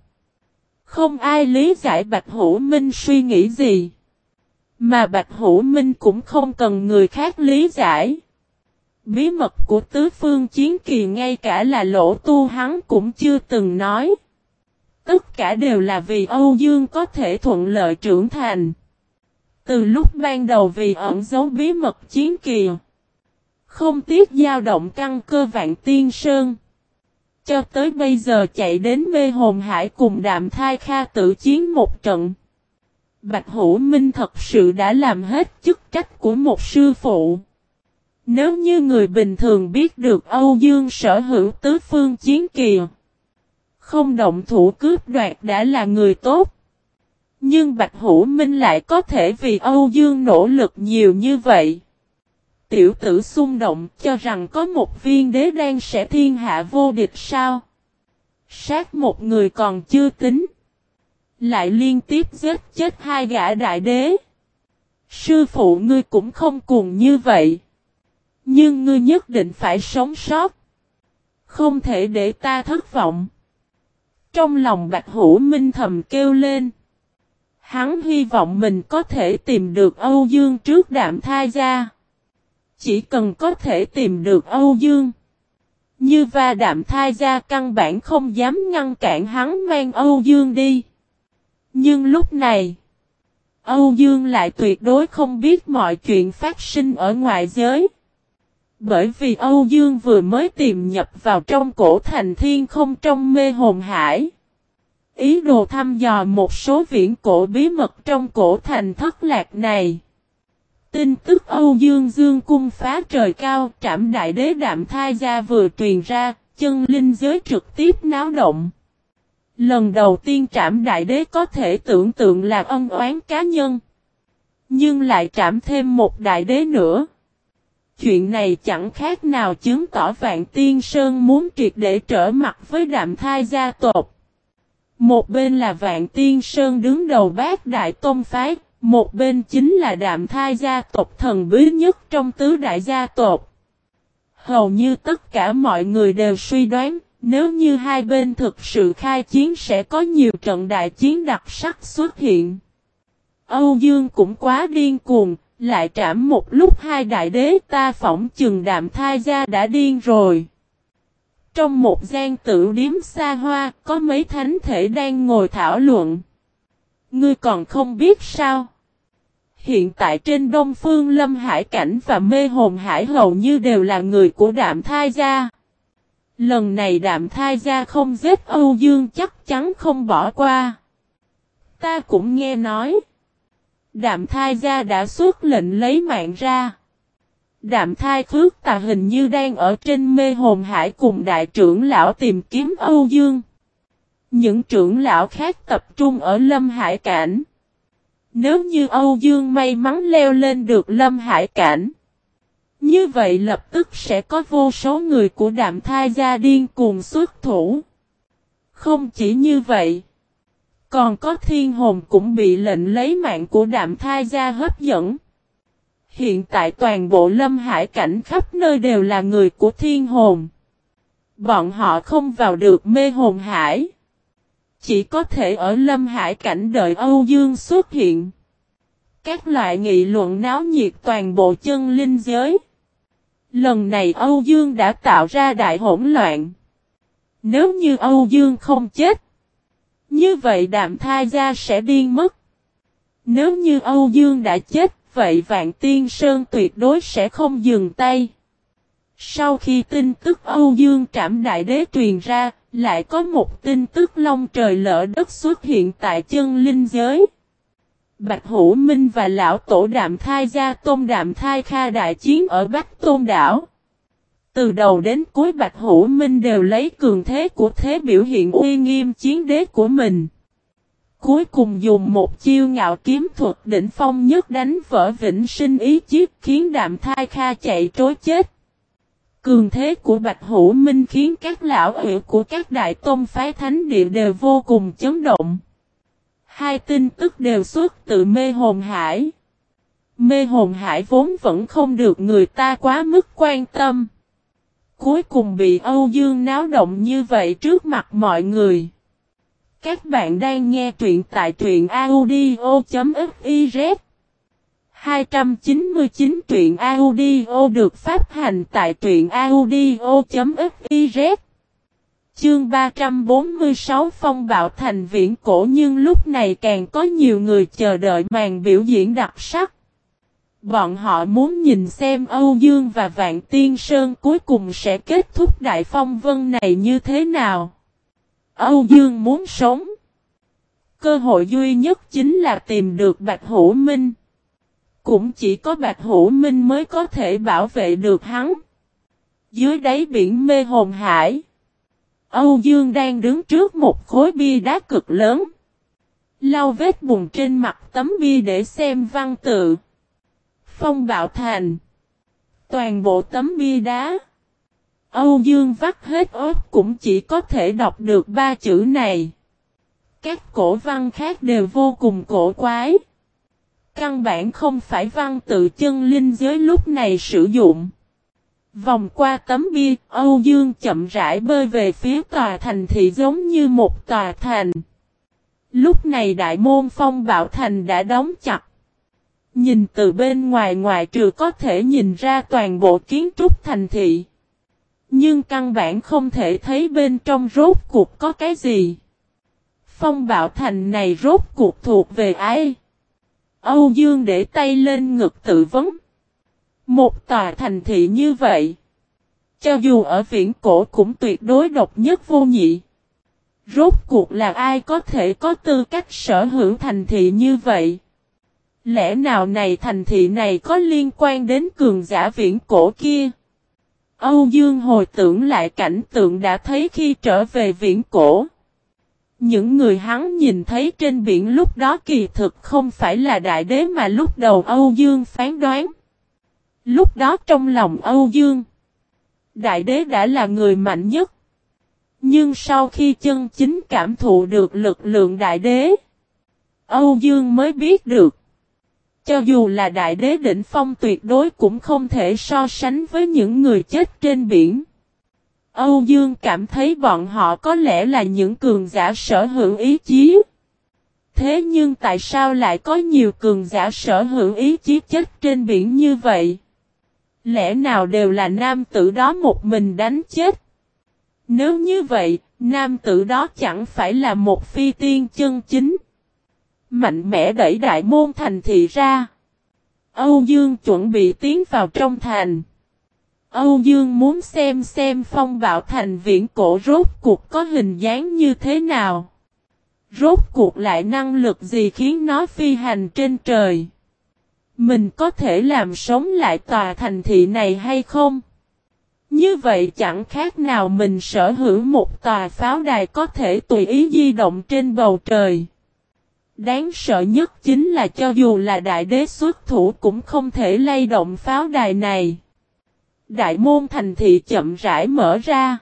Không ai lý giải Bạch Hữu Minh suy nghĩ gì. Mà Bạch Hữu Minh cũng không cần người khác lý giải. Bí mật của tứ phương chiến kỳ ngay cả là lỗ tu hắn cũng chưa từng nói. Tất cả đều là vì Âu Dương có thể thuận lợi trưởng thành. Từ lúc ban đầu vì ẩn giấu bí mật chiến kỳ. Không tiếc dao động căn cơ vạn tiên sơn. Cho tới bây giờ chạy đến mê hồn hải cùng đạm thai kha tự chiến một trận. Bạch Hữu Minh thật sự đã làm hết chức trách của một sư phụ. Nếu như người bình thường biết được Âu Dương sở hữu tứ phương chiến kìa, không động thủ cướp đoạt đã là người tốt. Nhưng Bạch Hữu Minh lại có thể vì Âu Dương nỗ lực nhiều như vậy. Tiểu tử xung động cho rằng có một viên đế đang sẽ thiên hạ vô địch sao? Sát một người còn chưa tính. Lại liên tiếp giết chết hai gã đại đế. Sư phụ ngươi cũng không cùng như vậy. Nhưng ngươi nhất định phải sống sót. Không thể để ta thất vọng. Trong lòng Bạch Hữu Minh thầm kêu lên. Hắn hy vọng mình có thể tìm được Âu Dương trước đạm thai gia Chỉ cần có thể tìm được Âu Dương. Như va đạm thai gia căn bản không dám ngăn cản hắn mang Âu Dương đi. Nhưng lúc này, Âu Dương lại tuyệt đối không biết mọi chuyện phát sinh ở ngoại giới. Bởi vì Âu Dương vừa mới tìm nhập vào trong cổ thành thiên không trong mê hồn hải. Ý đồ thăm dò một số viễn cổ bí mật trong cổ thành thất lạc này. Tin tức Âu Dương Dương cung phá trời cao trảm đại đế đạm thai gia vừa truyền ra, chân linh giới trực tiếp náo động. Lần đầu tiên trảm đại đế có thể tưởng tượng là ân oán cá nhân. Nhưng lại trảm thêm một đại đế nữa. Chuyện này chẳng khác nào chứng tỏ Vạn Tiên Sơn muốn triệt để trở mặt với đạm thai gia tộc. Một bên là Vạn Tiên Sơn đứng đầu bát đại tôn phái, một bên chính là đạm thai gia tộc thần bí nhất trong tứ đại gia tộc. Hầu như tất cả mọi người đều suy đoán, nếu như hai bên thực sự khai chiến sẽ có nhiều trận đại chiến đặc sắc xuất hiện. Âu Dương cũng quá điên cuồng, Lại trảm một lúc hai đại đế ta phỏng chừng đạm thai gia đã điên rồi. Trong một gian tự điếm xa hoa, có mấy thánh thể đang ngồi thảo luận. Ngươi còn không biết sao? Hiện tại trên Đông Phương Lâm Hải Cảnh và Mê Hồn Hải hầu như đều là người của Đạm Thai Gia. Lần này Đạm Thai Gia không giết Âu Dương chắc chắn không bỏ qua. Ta cũng nghe nói. Đạm Thai Gia đã xuất lệnh lấy mạng ra. Đạm Thai Phước Tà hình như đang ở trên Mê Hồn Hải cùng đại trưởng lão tìm kiếm Âu Dương. Những trưởng lão khác tập trung ở Lâm Hải Cảnh. Nếu như Âu Dương may mắn leo lên được Lâm Hải Cảnh. Như vậy lập tức sẽ có vô số người của đạm thai gia điên cuồng xuất thủ. Không chỉ như vậy. Còn có thiên hồn cũng bị lệnh lấy mạng của đạm thai gia hấp dẫn. Hiện tại toàn bộ lâm hải cảnh khắp nơi đều là người của thiên hồn. Bọn họ không vào được mê hồn hải. Chỉ có thể ở lâm hải cảnh đợi Âu Dương xuất hiện. Các loại nghị luận náo nhiệt toàn bộ chân linh giới. Lần này Âu Dương đã tạo ra đại hỗn loạn. Nếu như Âu Dương không chết. Như vậy đạm thai gia sẽ điên mất. Nếu như Âu Dương đã chết, vậy Vạn Tiên Sơn tuyệt đối sẽ không dừng tay. Sau khi tin tức Âu Dương trảm đại đế truyền ra, lại có một tin tức long trời lỡ đất xuất hiện tại chân linh giới. Bạch Hữu Minh và lão tổ đạm thai gia tôn đạm thai kha đại chiến ở Bắc Tôn Đảo. Từ đầu đến cuối Bạch Hữu Minh đều lấy cường thế của thế biểu hiện uy nghiêm chiến đế của mình. Cuối cùng dùng một chiêu ngạo kiếm thuật đỉnh phong nhất đánh vỡ vĩnh sinh ý chí khiến đạm thai kha chạy trối chết. Cường thế của Bạch Hữu Minh khiến các lão ủy của các đại tôn phái thánh địa đều vô cùng chấn động. Hai tin tức đều xuất từ mê hồn hải. Mê hồn hải vốn vẫn không được người ta quá mức quan tâm. Cuối cùng bị Âu Dương náo động như vậy trước mặt mọi người. Các bạn đang nghe truyện tại truyện audio.fiz 299 truyện audio được phát hành tại truyện audio.fiz Chương 346 Phong bạo thành viễn cổ nhưng lúc này càng có nhiều người chờ đợi màn biểu diễn đặc sắc. Bọn họ muốn nhìn xem Âu Dương và Vạn Tiên Sơn cuối cùng sẽ kết thúc đại phong vân này như thế nào. Âu Dương muốn sống. Cơ hội duy nhất chính là tìm được Bạch Hữu Minh. Cũng chỉ có Bạch Hữu Minh mới có thể bảo vệ được hắn. Dưới đáy biển mê hồn hải. Âu Dương đang đứng trước một khối bia đá cực lớn. Lau vết bùn trên mặt tấm bia để xem văn tự. Phong bạo thành. Toàn bộ tấm bia đá. Âu Dương vắt hết ớt cũng chỉ có thể đọc được ba chữ này. Các cổ văn khác đều vô cùng cổ quái. Căn bản không phải văn tự chân linh giới lúc này sử dụng. Vòng qua tấm bia, Âu Dương chậm rãi bơi về phía tòa thành thị giống như một tòa thành. Lúc này đại môn phong bảo thành đã đóng chặt. Nhìn từ bên ngoài ngoài trừ có thể nhìn ra toàn bộ kiến trúc thành thị. Nhưng căn bản không thể thấy bên trong rốt cuộc có cái gì. Phong bảo thành này rốt cuộc thuộc về ai? Âu Dương để tay lên ngực tự vấn. Một tòa thành thị như vậy. Cho dù ở viễn cổ cũng tuyệt đối độc nhất vô nhị. Rốt cuộc là ai có thể có tư cách sở hữu thành thị như vậy? Lẽ nào này thành thị này có liên quan đến cường giả viễn cổ kia? Âu Dương hồi tưởng lại cảnh tượng đã thấy khi trở về viễn cổ. Những người hắn nhìn thấy trên biển lúc đó kỳ thực không phải là đại đế mà lúc đầu Âu Dương phán đoán. Lúc đó trong lòng Âu Dương, đại đế đã là người mạnh nhất. Nhưng sau khi chân chính cảm thụ được lực lượng đại đế, Âu Dương mới biết được. Cho dù là đại đế đỉnh phong tuyệt đối cũng không thể so sánh với những người chết trên biển. Âu Dương cảm thấy bọn họ có lẽ là những cường giả sở hữu ý chí. Thế nhưng tại sao lại có nhiều cường giả sở hữu ý chí chết trên biển như vậy? Lẽ nào đều là nam tử đó một mình đánh chết? Nếu như vậy, nam tử đó chẳng phải là một phi tiên chân chính. Mạnh mẽ đẩy đại môn thành thị ra. Âu Dương chuẩn bị tiến vào trong thành. Âu Dương muốn xem xem phong bạo thành viễn cổ rốt cuộc có hình dáng như thế nào. Rốt cuộc lại năng lực gì khiến nó phi hành trên trời. Mình có thể làm sống lại tòa thành thị này hay không? Như vậy chẳng khác nào mình sở hữu một tòa pháo đài có thể tùy ý di động trên bầu trời. Đáng sợ nhất chính là cho dù là đại đế xuất thủ cũng không thể lay động pháo đài này. Đại môn thành thị chậm rãi mở ra.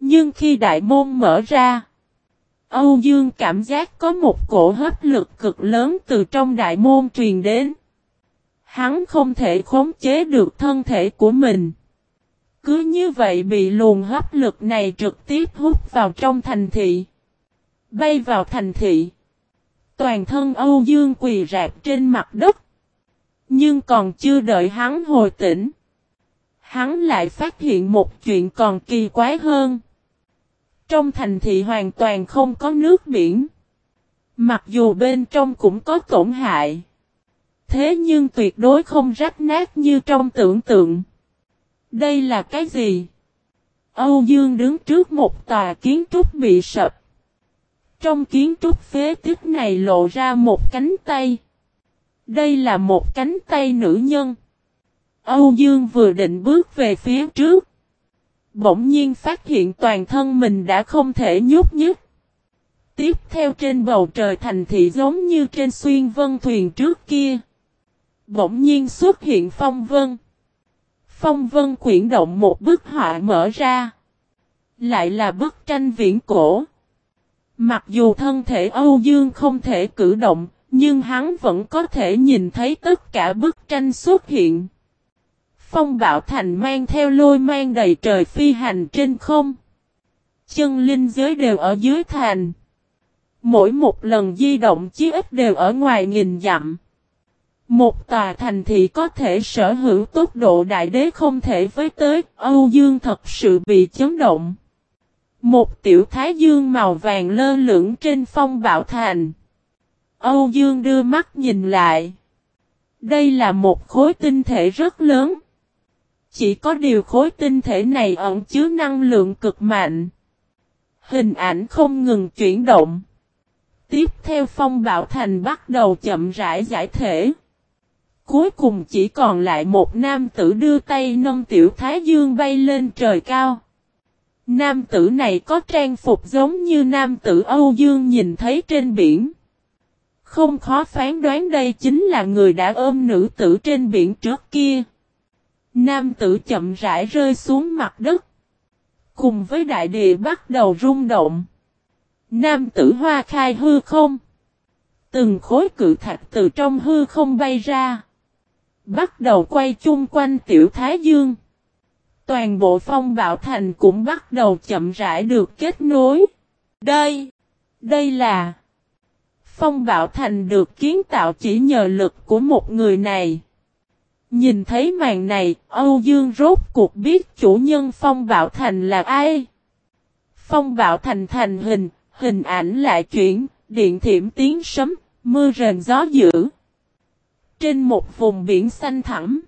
Nhưng khi đại môn mở ra, Âu Dương cảm giác có một cổ hấp lực cực lớn từ trong đại môn truyền đến. Hắn không thể khống chế được thân thể của mình. Cứ như vậy bị luồng hấp lực này trực tiếp hút vào trong thành thị. Bay vào thành thị. Toàn thân Âu Dương quỳ rạp trên mặt đất. Nhưng còn chưa đợi hắn hồi tỉnh. Hắn lại phát hiện một chuyện còn kỳ quái hơn. Trong thành thị hoàn toàn không có nước biển. Mặc dù bên trong cũng có tổn hại. Thế nhưng tuyệt đối không rách nát như trong tưởng tượng. Đây là cái gì? Âu Dương đứng trước một tòa kiến trúc bị sập. Trong kiến trúc phế tích này lộ ra một cánh tay. Đây là một cánh tay nữ nhân. Âu Dương vừa định bước về phía trước. Bỗng nhiên phát hiện toàn thân mình đã không thể nhúc nhích. Tiếp theo trên bầu trời thành thị giống như trên xuyên vân thuyền trước kia. Bỗng nhiên xuất hiện phong vân. Phong vân quyển động một bức họa mở ra. Lại là bức tranh viễn cổ. Mặc dù thân thể Âu Dương không thể cử động, nhưng hắn vẫn có thể nhìn thấy tất cả bức tranh xuất hiện. Phong bạo thành mang theo lôi mang đầy trời phi hành trên không. Chân linh giới đều ở dưới thành. Mỗi một lần di động chí ít đều ở ngoài nghìn dặm. Một tòa thành thị có thể sở hữu tốc độ đại đế không thể với tới, Âu Dương thật sự bị chấn động. Một tiểu thái dương màu vàng lơ lửng trên phong bạo thành. Âu Dương đưa mắt nhìn lại. Đây là một khối tinh thể rất lớn. Chỉ có điều khối tinh thể này ẩn chứa năng lượng cực mạnh. Hình ảnh không ngừng chuyển động. Tiếp theo phong bạo thành bắt đầu chậm rãi giải thể. Cuối cùng chỉ còn lại một nam tử đưa tay nâng tiểu thái dương bay lên trời cao. Nam tử này có trang phục giống như nam tử Âu Dương nhìn thấy trên biển. Không khó phán đoán đây chính là người đã ôm nữ tử trên biển trước kia. Nam tử chậm rãi rơi xuống mặt đất. Cùng với đại địa bắt đầu rung động. Nam tử hoa khai hư không. Từng khối cự thạch từ trong hư không bay ra. Bắt đầu quay chung quanh tiểu thái dương. Toàn bộ phong bạo thành cũng bắt đầu chậm rãi được kết nối. Đây, đây là phong bạo thành được kiến tạo chỉ nhờ lực của một người này. Nhìn thấy màn này, Âu Dương rốt cuộc biết chủ nhân phong bạo thành là ai. Phong bạo thành thành hình, hình ảnh lại chuyển, điện thiểm tiếng sấm, mưa rền gió dữ. Trên một vùng biển xanh thẳm,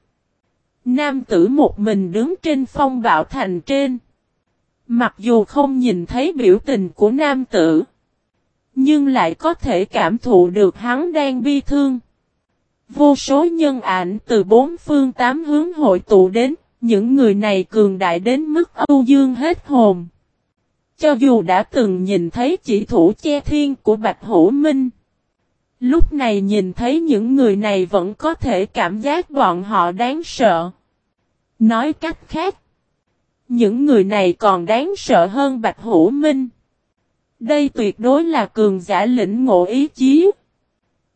nam tử một mình đứng trên phong bạo thành trên. Mặc dù không nhìn thấy biểu tình của nam tử, nhưng lại có thể cảm thụ được hắn đang bi thương. Vô số nhân ảnh từ bốn phương tám hướng hội tụ đến, những người này cường đại đến mức Âu Dương hết hồn. Cho dù đã từng nhìn thấy chỉ thủ che thiên của Bạch Hữu Minh, lúc này nhìn thấy những người này vẫn có thể cảm giác bọn họ đáng sợ. Nói cách khác, những người này còn đáng sợ hơn Bạch Hữu Minh. Đây tuyệt đối là cường giả lĩnh ngộ ý chí.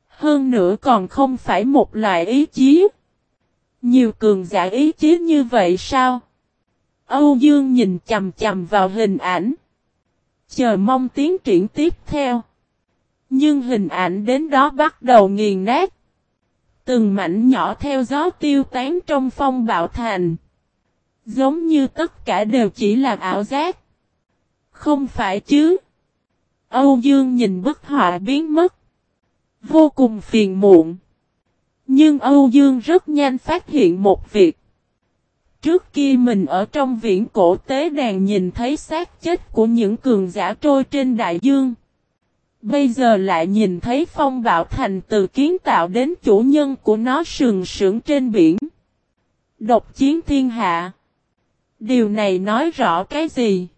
Hơn nữa còn không phải một loại ý chí. Nhiều cường giả ý chí như vậy sao? Âu Dương nhìn chầm chầm vào hình ảnh. Chờ mong tiến triển tiếp theo. Nhưng hình ảnh đến đó bắt đầu nghiền nát. Từng mảnh nhỏ theo gió tiêu tán trong phong bạo thành. Giống như tất cả đều chỉ là ảo giác. Không phải chứ. Âu Dương nhìn bức họa biến mất. Vô cùng phiền muộn. Nhưng Âu Dương rất nhanh phát hiện một việc. Trước kia mình ở trong viễn cổ tế đàn nhìn thấy xác chết của những cường giả trôi trên đại dương. Bây giờ lại nhìn thấy phong bạo thành từ kiến tạo đến chủ nhân của nó sừng sững trên biển. Độc chiến thiên hạ. Điều này nói rõ cái gì?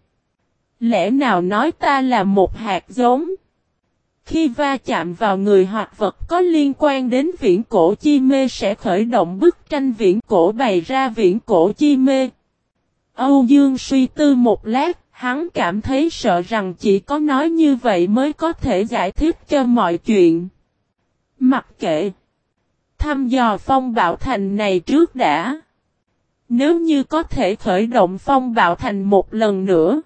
Lẽ nào nói ta là một hạt giống? Khi va chạm vào người hoặc vật có liên quan đến viễn cổ chi mê sẽ khởi động bức tranh viễn cổ bày ra viễn cổ chi mê. Âu Dương suy tư một lát, hắn cảm thấy sợ rằng chỉ có nói như vậy mới có thể giải thích cho mọi chuyện. Mặc kệ. Thăm dò phong bạo thành này trước đã. Nếu như có thể khởi động phong bạo thành một lần nữa.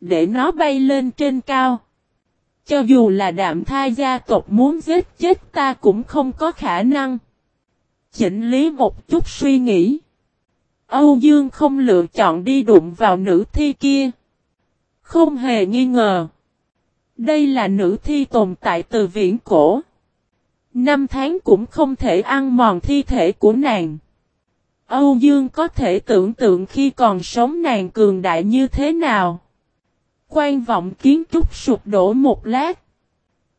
Để nó bay lên trên cao. Cho dù là đạm thai gia tộc muốn giết chết ta cũng không có khả năng. Chỉnh lý một chút suy nghĩ. Âu Dương không lựa chọn đi đụng vào nữ thi kia. Không hề nghi ngờ. Đây là nữ thi tồn tại từ viễn cổ. Năm tháng cũng không thể ăn mòn thi thể của nàng. Âu Dương có thể tưởng tượng khi còn sống nàng cường đại như thế nào. Quan vọng kiến trúc sụp đổ một lát.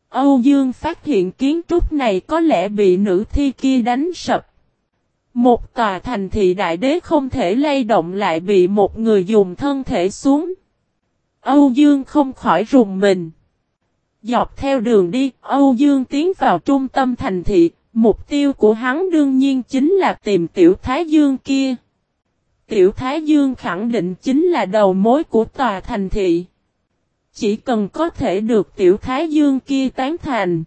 Âu Dương phát hiện kiến trúc này có lẽ bị nữ thi kia đánh sập. Một tòa thành thị đại đế không thể lay động lại bị một người dùng thân thể xuống. Âu Dương không khỏi rùng mình. Dọc theo đường đi, Âu Dương tiến vào trung tâm thành thị, mục tiêu của hắn đương nhiên chính là tìm Tiểu Thái Dương kia. Tiểu Thái Dương khẳng định chính là đầu mối của tòa thành thị. Chỉ cần có thể được Tiểu Thái Dương kia tán thành.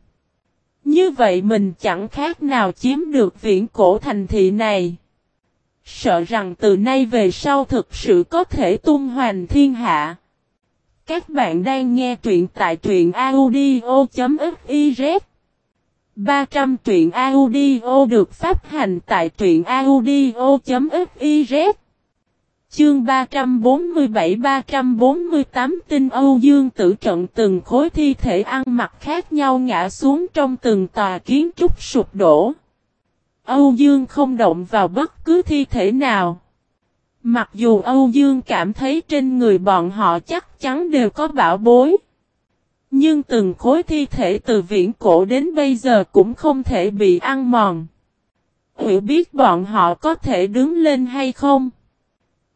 Như vậy mình chẳng khác nào chiếm được viễn cổ thành thị này. Sợ rằng từ nay về sau thực sự có thể tung hoành thiên hạ. Các bạn đang nghe truyện tại truyện audio.fiz 300 truyện audio được phát hành tại truyện audio.fiz Chương 347-348 tinh Âu Dương tử trận từng khối thi thể ăn mặc khác nhau ngã xuống trong từng tòa kiến trúc sụp đổ. Âu Dương không động vào bất cứ thi thể nào. Mặc dù Âu Dương cảm thấy trên người bọn họ chắc chắn đều có bảo bối. Nhưng từng khối thi thể từ viễn cổ đến bây giờ cũng không thể bị ăn mòn. Hiểu biết bọn họ có thể đứng lên hay không?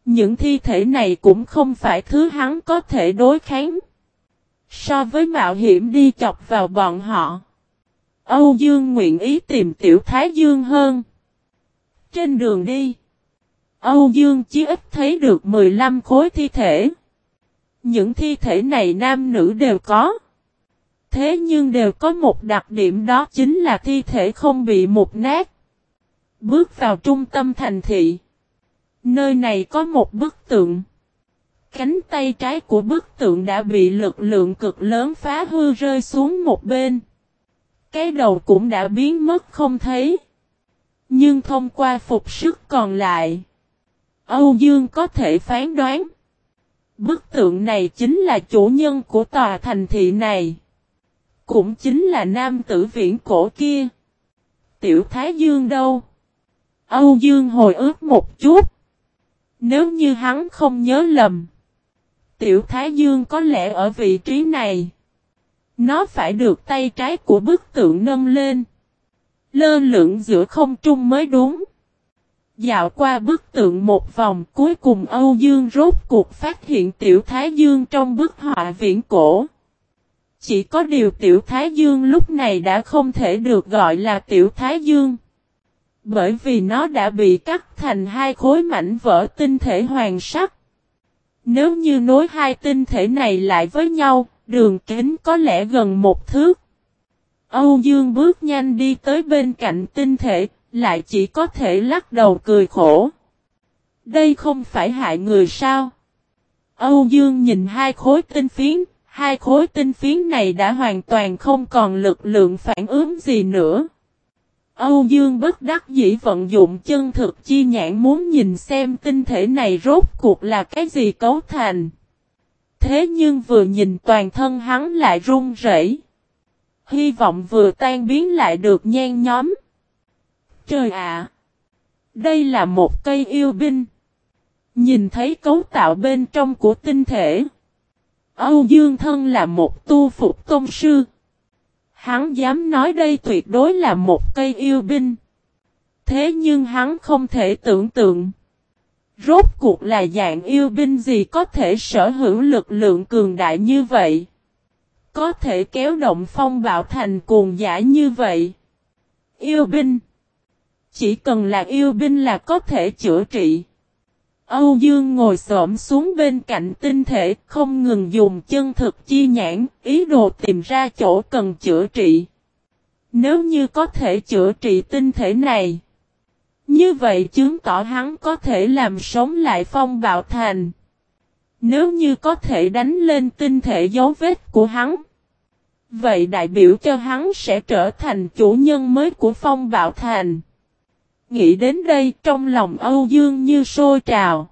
Những thi thể này cũng không phải thứ hắn có thể đối kháng. So với mạo hiểm đi chọc vào bọn họ. Âu Dương nguyện ý tìm Tiểu Thái Dương hơn. Trên đường đi. Âu Dương chỉ ít thấy được 15 khối thi thể. Những thi thể này nam nữ đều có. Thế nhưng đều có một đặc điểm đó chính là thi thể không bị mục nát. Bước vào trung tâm thành thị. Nơi này có một bức tượng. Cánh tay trái của bức tượng đã bị lực lượng cực lớn phá hư rơi xuống một bên. Cái đầu cũng đã biến mất không thấy. Nhưng thông qua phục sức còn lại. Âu Dương có thể phán đoán. Bức tượng này chính là chủ nhân của tòa thành thị này. Cũng chính là nam tử viễn cổ kia. Tiểu Thái Dương đâu? Âu Dương hồi ức một chút. Nếu như hắn không nhớ lầm. Tiểu Thái Dương có lẽ ở vị trí này. Nó phải được tay trái của bức tượng nâng lên. Lơ lửng giữa không trung mới đúng. Dạo qua bức tượng một vòng, cuối cùng Âu Dương rốt cuộc phát hiện Tiểu Thái Dương trong bức họa viễn cổ. Chỉ có điều Tiểu Thái Dương lúc này đã không thể được gọi là Tiểu Thái Dương. Bởi vì nó đã bị cắt thành hai khối mảnh vỡ tinh thể hoàng sắc. Nếu như nối hai tinh thể này lại với nhau, đường kính có lẽ gần một thước. Âu Dương bước nhanh đi tới bên cạnh tinh thể, lại chỉ có thể lắc đầu cười khổ. Đây không phải hại người sao? Âu Dương nhìn hai khối tinh phiến, Hai khối tinh phiến này đã hoàn toàn không còn lực lượng phản ứng gì nữa. Âu Dương bất đắc dĩ vận dụng chân thực chi nhãn muốn nhìn xem tinh thể này rốt cuộc là cái gì cấu thành. Thế nhưng vừa nhìn toàn thân hắn lại run rẩy. Hy vọng vừa tan biến lại được nhen nhóm. Trời ạ! đây là một cây yêu binh. Nhìn thấy cấu tạo bên trong của tinh thể. Âu Dương Thân là một tu phục công sư. Hắn dám nói đây tuyệt đối là một cây yêu binh. Thế nhưng hắn không thể tưởng tượng. Rốt cuộc là dạng yêu binh gì có thể sở hữu lực lượng cường đại như vậy. Có thể kéo động phong bạo thành cuồng giả như vậy. Yêu binh. Chỉ cần là yêu binh là có thể chữa trị. Âu Dương ngồi xổm xuống bên cạnh tinh thể, không ngừng dùng chân thực chi nhãn, ý đồ tìm ra chỗ cần chữa trị. Nếu như có thể chữa trị tinh thể này, như vậy chứng tỏ hắn có thể làm sống lại phong bạo thành. Nếu như có thể đánh lên tinh thể dấu vết của hắn, vậy đại biểu cho hắn sẽ trở thành chủ nhân mới của phong bạo thành. Nghĩ đến đây trong lòng Âu Dương như sôi trào.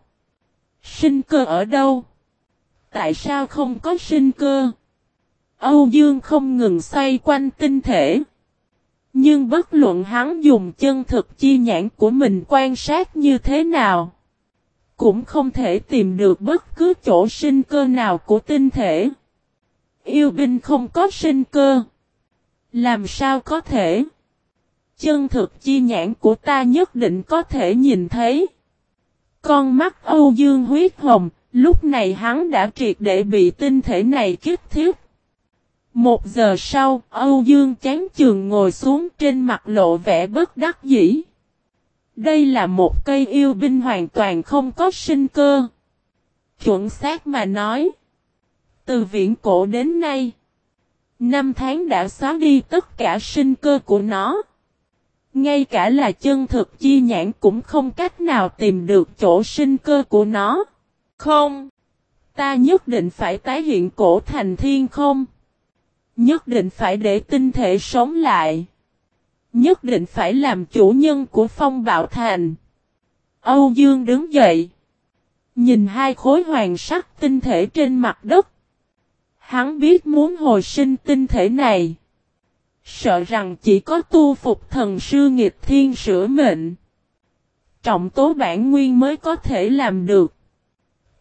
Sinh cơ ở đâu? Tại sao không có sinh cơ? Âu Dương không ngừng xoay quanh tinh thể. Nhưng bất luận hắn dùng chân thực chi nhãn của mình quan sát như thế nào. Cũng không thể tìm được bất cứ chỗ sinh cơ nào của tinh thể. Yêu binh không có sinh cơ. Làm sao có thể? Chân thực chi nhãn của ta nhất định có thể nhìn thấy. Con mắt Âu Dương huyết hồng, lúc này hắn đã triệt để bị tinh thể này kích thiết. Một giờ sau, Âu Dương chán trường ngồi xuống trên mặt lộ vẻ bất đắc dĩ. Đây là một cây yêu binh hoàn toàn không có sinh cơ. Chuẩn xác mà nói. Từ viễn cổ đến nay, năm tháng đã xóa đi tất cả sinh cơ của nó. Ngay cả là chân thực chi nhãn cũng không cách nào tìm được chỗ sinh cơ của nó. Không. Ta nhất định phải tái hiện cổ thành thiên không. Nhất định phải để tinh thể sống lại. Nhất định phải làm chủ nhân của phong bạo thành. Âu Dương đứng dậy. Nhìn hai khối hoàng sắc tinh thể trên mặt đất. Hắn biết muốn hồi sinh tinh thể này. Sợ rằng chỉ có tu phục thần sư nghịch thiên sửa mệnh. Trọng tố bản nguyên mới có thể làm được.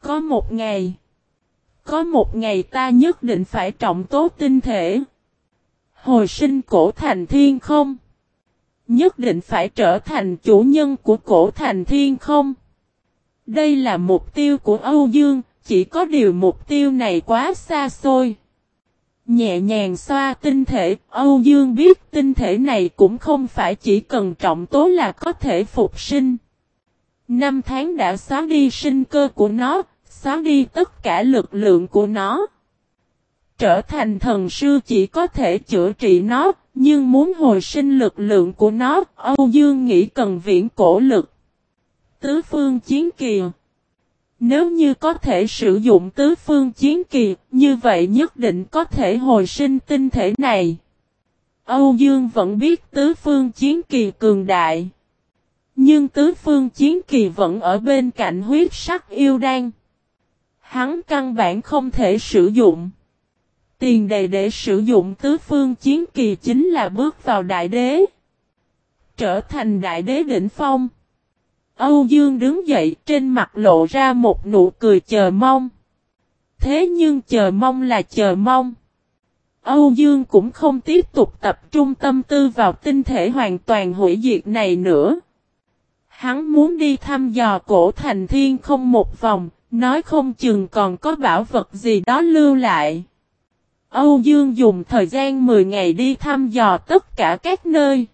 Có một ngày. Có một ngày ta nhất định phải trọng tố tinh thể. Hồi sinh cổ thành thiên không? Nhất định phải trở thành chủ nhân của cổ thành thiên không? Đây là mục tiêu của Âu Dương, chỉ có điều mục tiêu này quá xa xôi. Nhẹ nhàng xoa tinh thể, Âu Dương biết tinh thể này cũng không phải chỉ cần trọng tố là có thể phục sinh. Năm tháng đã xóa đi sinh cơ của nó, xóa đi tất cả lực lượng của nó. Trở thành thần sư chỉ có thể chữa trị nó, nhưng muốn hồi sinh lực lượng của nó, Âu Dương nghĩ cần viễn cổ lực. Tứ phương chiến kỳ nếu như có thể sử dụng tứ phương chiến kỳ, như vậy nhất định có thể hồi sinh tinh thể này. Âu Dương vẫn biết tứ phương chiến kỳ cường đại. Nhưng tứ phương chiến kỳ vẫn ở bên cạnh huyết sắc yêu đan. Hắn căn bản không thể sử dụng. Tiền đề để sử dụng tứ phương chiến kỳ chính là bước vào đại đế. Trở thành đại đế đỉnh phong. Âu Dương đứng dậy trên mặt lộ ra một nụ cười chờ mong. Thế nhưng chờ mong là chờ mong. Âu Dương cũng không tiếp tục tập trung tâm tư vào tinh thể hoàn toàn hủy diệt này nữa. Hắn muốn đi thăm dò cổ thành thiên không một vòng, nói không chừng còn có bảo vật gì đó lưu lại. Âu Dương dùng thời gian 10 ngày đi thăm dò tất cả các nơi.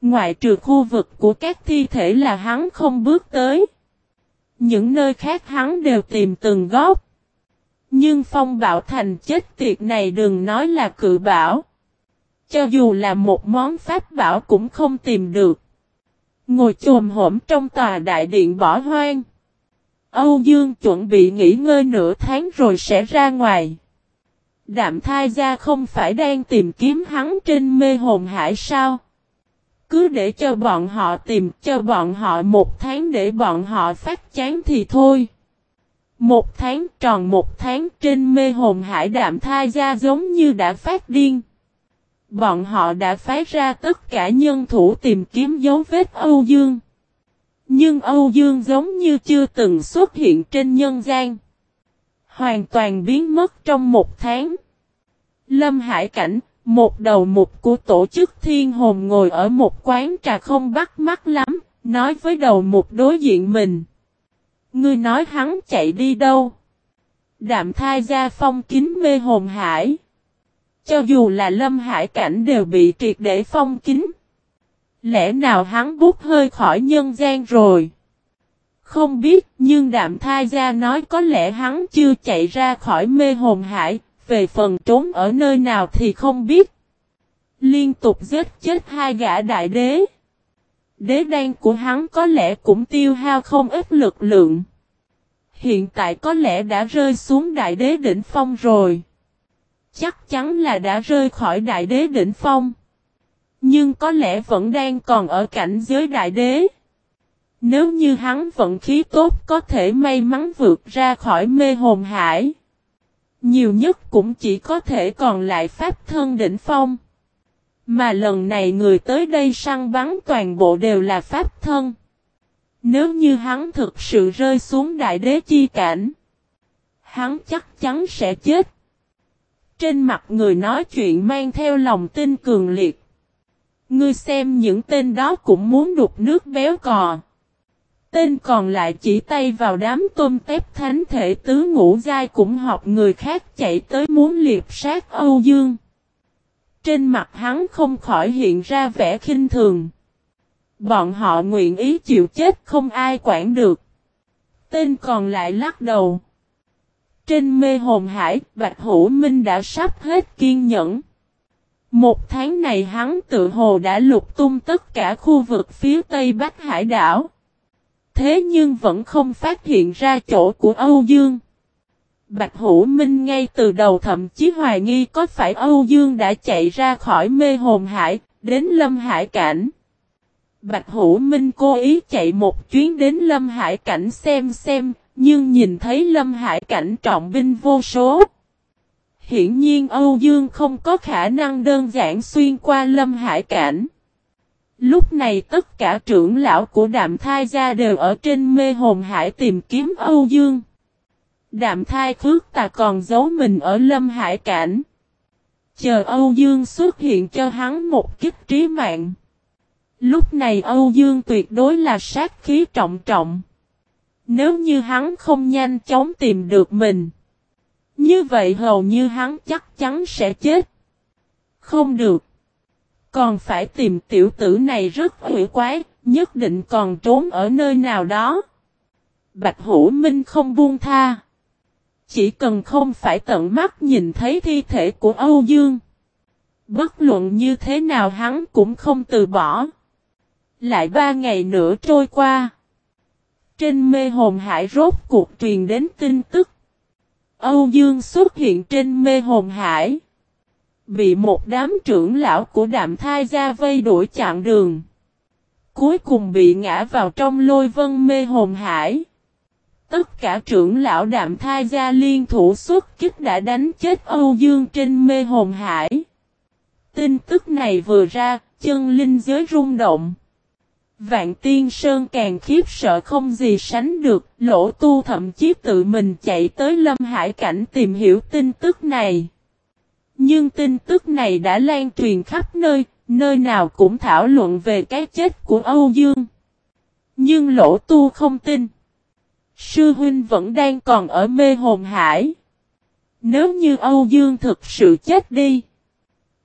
Ngoại trừ khu vực của các thi thể là hắn không bước tới. Những nơi khác hắn đều tìm từng góc. Nhưng phong bảo thành chết tiệt này đừng nói là cự bảo. Cho dù là một món pháp bảo cũng không tìm được. Ngồi chồm hổm trong tòa đại điện bỏ hoang. Âu Dương chuẩn bị nghỉ ngơi nửa tháng rồi sẽ ra ngoài. Đạm thai gia không phải đang tìm kiếm hắn trên mê hồn hải sao? Cứ để cho bọn họ tìm cho bọn họ một tháng để bọn họ phát chán thì thôi. Một tháng tròn một tháng trên mê hồn hải đạm thai gia giống như đã phát điên. Bọn họ đã phái ra tất cả nhân thủ tìm kiếm dấu vết Âu Dương. Nhưng Âu Dương giống như chưa từng xuất hiện trên nhân gian. Hoàn toàn biến mất trong một tháng. Lâm Hải Cảnh, một đầu mục của tổ chức thiên hồn ngồi ở một quán trà không bắt mắt lắm, nói với đầu mục đối diện mình. Ngươi nói hắn chạy đi đâu? Đạm thai gia phong kín mê hồn hải. Cho dù là lâm hải cảnh đều bị triệt để phong kín. Lẽ nào hắn bút hơi khỏi nhân gian rồi? Không biết nhưng đạm thai gia nói có lẽ hắn chưa chạy ra khỏi mê hồn hải, về phần trốn ở nơi nào thì không biết. Liên tục giết chết hai gã đại đế. Đế đan của hắn có lẽ cũng tiêu hao không ít lực lượng. Hiện tại có lẽ đã rơi xuống đại đế đỉnh phong rồi. Chắc chắn là đã rơi khỏi đại đế đỉnh phong. Nhưng có lẽ vẫn đang còn ở cảnh giới đại đế. Nếu như hắn vận khí tốt có thể may mắn vượt ra khỏi mê hồn hải. Nhiều nhất cũng chỉ có thể còn lại pháp thân đỉnh phong. Mà lần này người tới đây săn bắn toàn bộ đều là pháp thân. Nếu như hắn thực sự rơi xuống đại đế chi cảnh, hắn chắc chắn sẽ chết. Trên mặt người nói chuyện mang theo lòng tin cường liệt. Ngươi xem những tên đó cũng muốn đục nước béo cò. Tên còn lại chỉ tay vào đám tôm tép thánh thể tứ ngũ giai cũng học người khác chạy tới muốn liệp sát Âu Dương. Trên mặt hắn không khỏi hiện ra vẻ khinh thường. Bọn họ nguyện ý chịu chết không ai quản được. Tên còn lại lắc đầu. Trên mê hồn hải, Bạch Hữu Minh đã sắp hết kiên nhẫn. Một tháng này hắn tự hồ đã lục tung tất cả khu vực phía tây Bắc Hải đảo. Thế nhưng vẫn không phát hiện ra chỗ của Âu Dương. Bạch Hữu Minh ngay từ đầu thậm chí hoài nghi có phải Âu Dương đã chạy ra khỏi mê hồn hải, đến Lâm Hải Cảnh. Bạch Hữu Minh cố ý chạy một chuyến đến Lâm Hải Cảnh xem xem, nhưng nhìn thấy Lâm Hải Cảnh trọng binh vô số. Hiển nhiên Âu Dương không có khả năng đơn giản xuyên qua Lâm Hải Cảnh. Lúc này tất cả trưởng lão của đạm thai gia đều ở trên mê hồn hải tìm kiếm Âu Dương. Đạm thai khước ta còn giấu mình ở Lâm Hải Cảnh. Chờ Âu Dương xuất hiện cho hắn một kích trí mạng. Lúc này Âu Dương tuyệt đối là sát khí trọng trọng. Nếu như hắn không nhanh chóng tìm được mình. Như vậy hầu như hắn chắc chắn sẽ chết. Không được. Còn phải tìm tiểu tử này rất hủy quái, nhất định còn trốn ở nơi nào đó. Bạch Hữu Minh không buông tha. Chỉ cần không phải tận mắt nhìn thấy thi thể của Âu Dương. Bất luận như thế nào hắn cũng không từ bỏ. Lại ba ngày nữa trôi qua. Trên mê hồn hải rốt cuộc truyền đến tin tức. Âu Dương xuất hiện trên mê hồn hải. Bị một đám trưởng lão của đạm thai ra vây đuổi chặn đường. Cuối cùng bị ngã vào trong lôi vân mê hồn hải. Tất cả trưởng lão đạm thai gia liên thủ xuất kích đã đánh chết Âu Dương trên mê hồn hải. Tin tức này vừa ra, chân linh giới rung động. Vạn Tiên Sơn càng khiếp sợ không gì sánh được, lỗ tu thậm chí tự mình chạy tới Lâm Hải Cảnh tìm hiểu tin tức này. Nhưng tin tức này đã lan truyền khắp nơi, nơi nào cũng thảo luận về cái chết của Âu Dương. Nhưng lỗ tu không tin. Sư huynh vẫn đang còn ở mê hồn hải. Nếu như Âu Dương thực sự chết đi,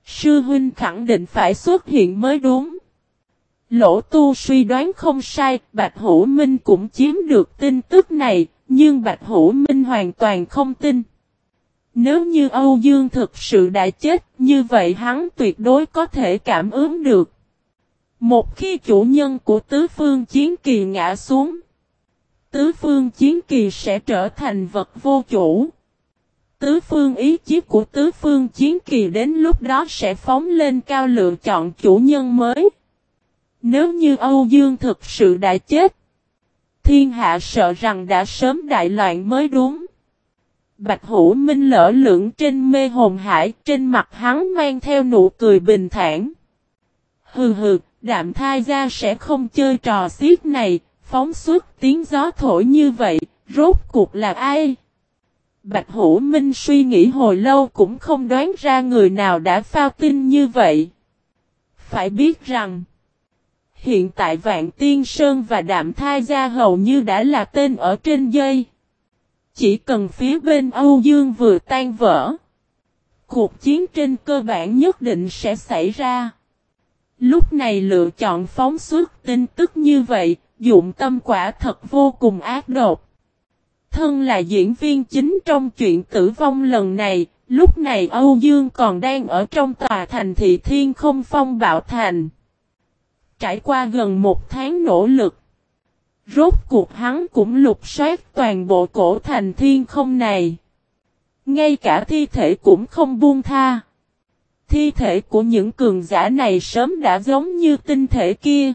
sư huynh khẳng định phải xuất hiện mới đúng. Lỗ tu suy đoán không sai, Bạch Hữu Minh cũng chiếm được tin tức này, nhưng Bạch Hữu Minh hoàn toàn không tin. Nếu như Âu Dương thực sự đã chết, như vậy hắn tuyệt đối có thể cảm ứng được. Một khi chủ nhân của tứ phương chiến kỳ ngã xuống, tứ phương chiến kỳ sẽ trở thành vật vô chủ. tứ phương ý chí của tứ phương chiến kỳ đến lúc đó sẽ phóng lên cao lựa chọn chủ nhân mới. Nếu như Âu Dương thực sự đã chết, thiên hạ sợ rằng đã sớm đại loạn mới đúng. Bạch Hữu Minh lỡ lưỡng trên mê hồn hải, trên mặt hắn mang theo nụ cười bình thản. Hừ hừ, đạm thai Gia sẽ không chơi trò xiết này, phóng xuất tiếng gió thổi như vậy, rốt cuộc là ai? Bạch Hữu Minh suy nghĩ hồi lâu cũng không đoán ra người nào đã phao tin như vậy. Phải biết rằng, hiện tại Vạn Tiên Sơn và Đạm Thai Gia hầu như đã là tên ở trên dây. Chỉ cần phía bên Âu Dương vừa tan vỡ, cuộc chiến trên cơ bản nhất định sẽ xảy ra. Lúc này lựa chọn phóng xuất tin tức như vậy, dụng tâm quả thật vô cùng ác độc. Thân là diễn viên chính trong chuyện tử vong lần này, lúc này Âu Dương còn đang ở trong tòa thành thị Thiên Không Phong Bạo Thành. Trải qua gần một tháng nỗ lực, rốt cuộc hắn cũng lục soát toàn bộ cổ thành Thiên Không này. Ngay cả thi thể cũng không buông tha. Thi thể của những cường giả này sớm đã giống như tinh thể kia.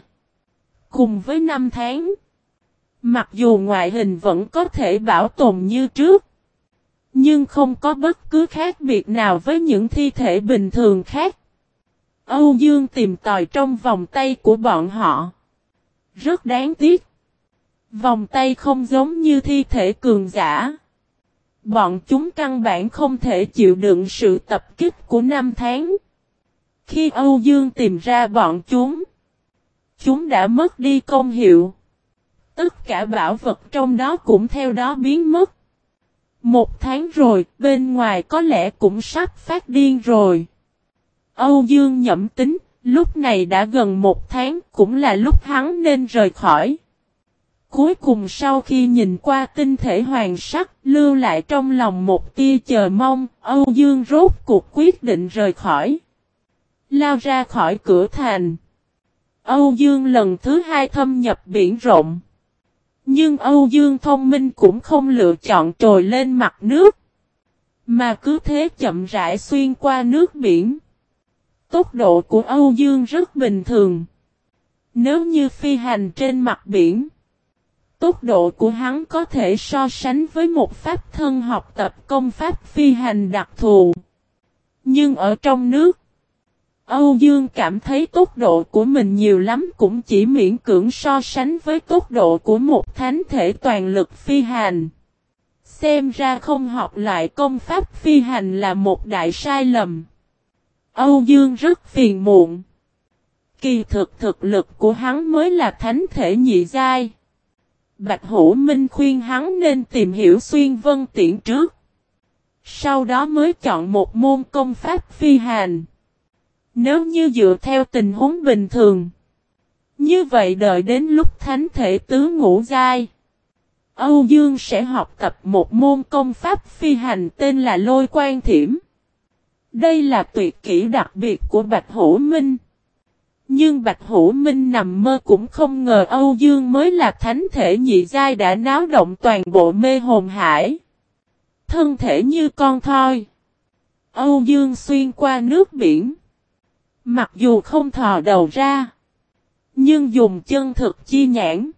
Cùng với năm tháng. Mặc dù ngoại hình vẫn có thể bảo tồn như trước. Nhưng không có bất cứ khác biệt nào với những thi thể bình thường khác. Âu Dương tìm tòi trong vòng tay của bọn họ. Rất đáng tiếc. Vòng tay không giống như thi thể cường giả. Bọn chúng căn bản không thể chịu đựng sự tập kích của năm tháng. Khi Âu Dương tìm ra bọn chúng, chúng đã mất đi công hiệu. Tất cả bảo vật trong đó cũng theo đó biến mất. Một tháng rồi, bên ngoài có lẽ cũng sắp phát điên rồi. Âu Dương nhậm tính, lúc này đã gần một tháng, cũng là lúc hắn nên rời khỏi. Cuối cùng sau khi nhìn qua tinh thể hoàng sắc, lưu lại trong lòng một tia chờ mong, Âu Dương rốt cuộc quyết định rời khỏi. Lao ra khỏi cửa thành. Âu Dương lần thứ hai thâm nhập biển rộng. Nhưng Âu Dương thông minh cũng không lựa chọn trồi lên mặt nước. Mà cứ thế chậm rãi xuyên qua nước biển. Tốc độ của Âu Dương rất bình thường. Nếu như phi hành trên mặt biển. Tốc độ của hắn có thể so sánh với một pháp thân học tập công pháp phi hành đặc thù. Nhưng ở trong nước. Âu Dương cảm thấy tốc độ của mình nhiều lắm cũng chỉ miễn cưỡng so sánh với tốc độ của một thánh thể toàn lực phi hành. Xem ra không học lại công pháp phi hành là một đại sai lầm. Âu Dương rất phiền muộn. Kỳ thực thực lực của hắn mới là thánh thể nhị giai. Bạch Hữu Minh khuyên hắn nên tìm hiểu xuyên vân tiễn trước. Sau đó mới chọn một môn công pháp phi hành. Nếu như dựa theo tình huống bình thường. Như vậy đợi đến lúc thánh thể tứ ngũ giai. Âu Dương sẽ học tập một môn công pháp phi hành tên là Lôi Quan Thiểm. Đây là tuyệt kỹ đặc biệt của Bạch Hữu Minh. Nhưng Bạch Hữu Minh nằm mơ cũng không ngờ Âu Dương mới là thánh thể nhị giai đã náo động toàn bộ mê hồn hải. Thân thể như con thoi. Âu Dương xuyên qua nước biển. Mặc dù không thò đầu ra. Nhưng dùng chân thực chi nhãn.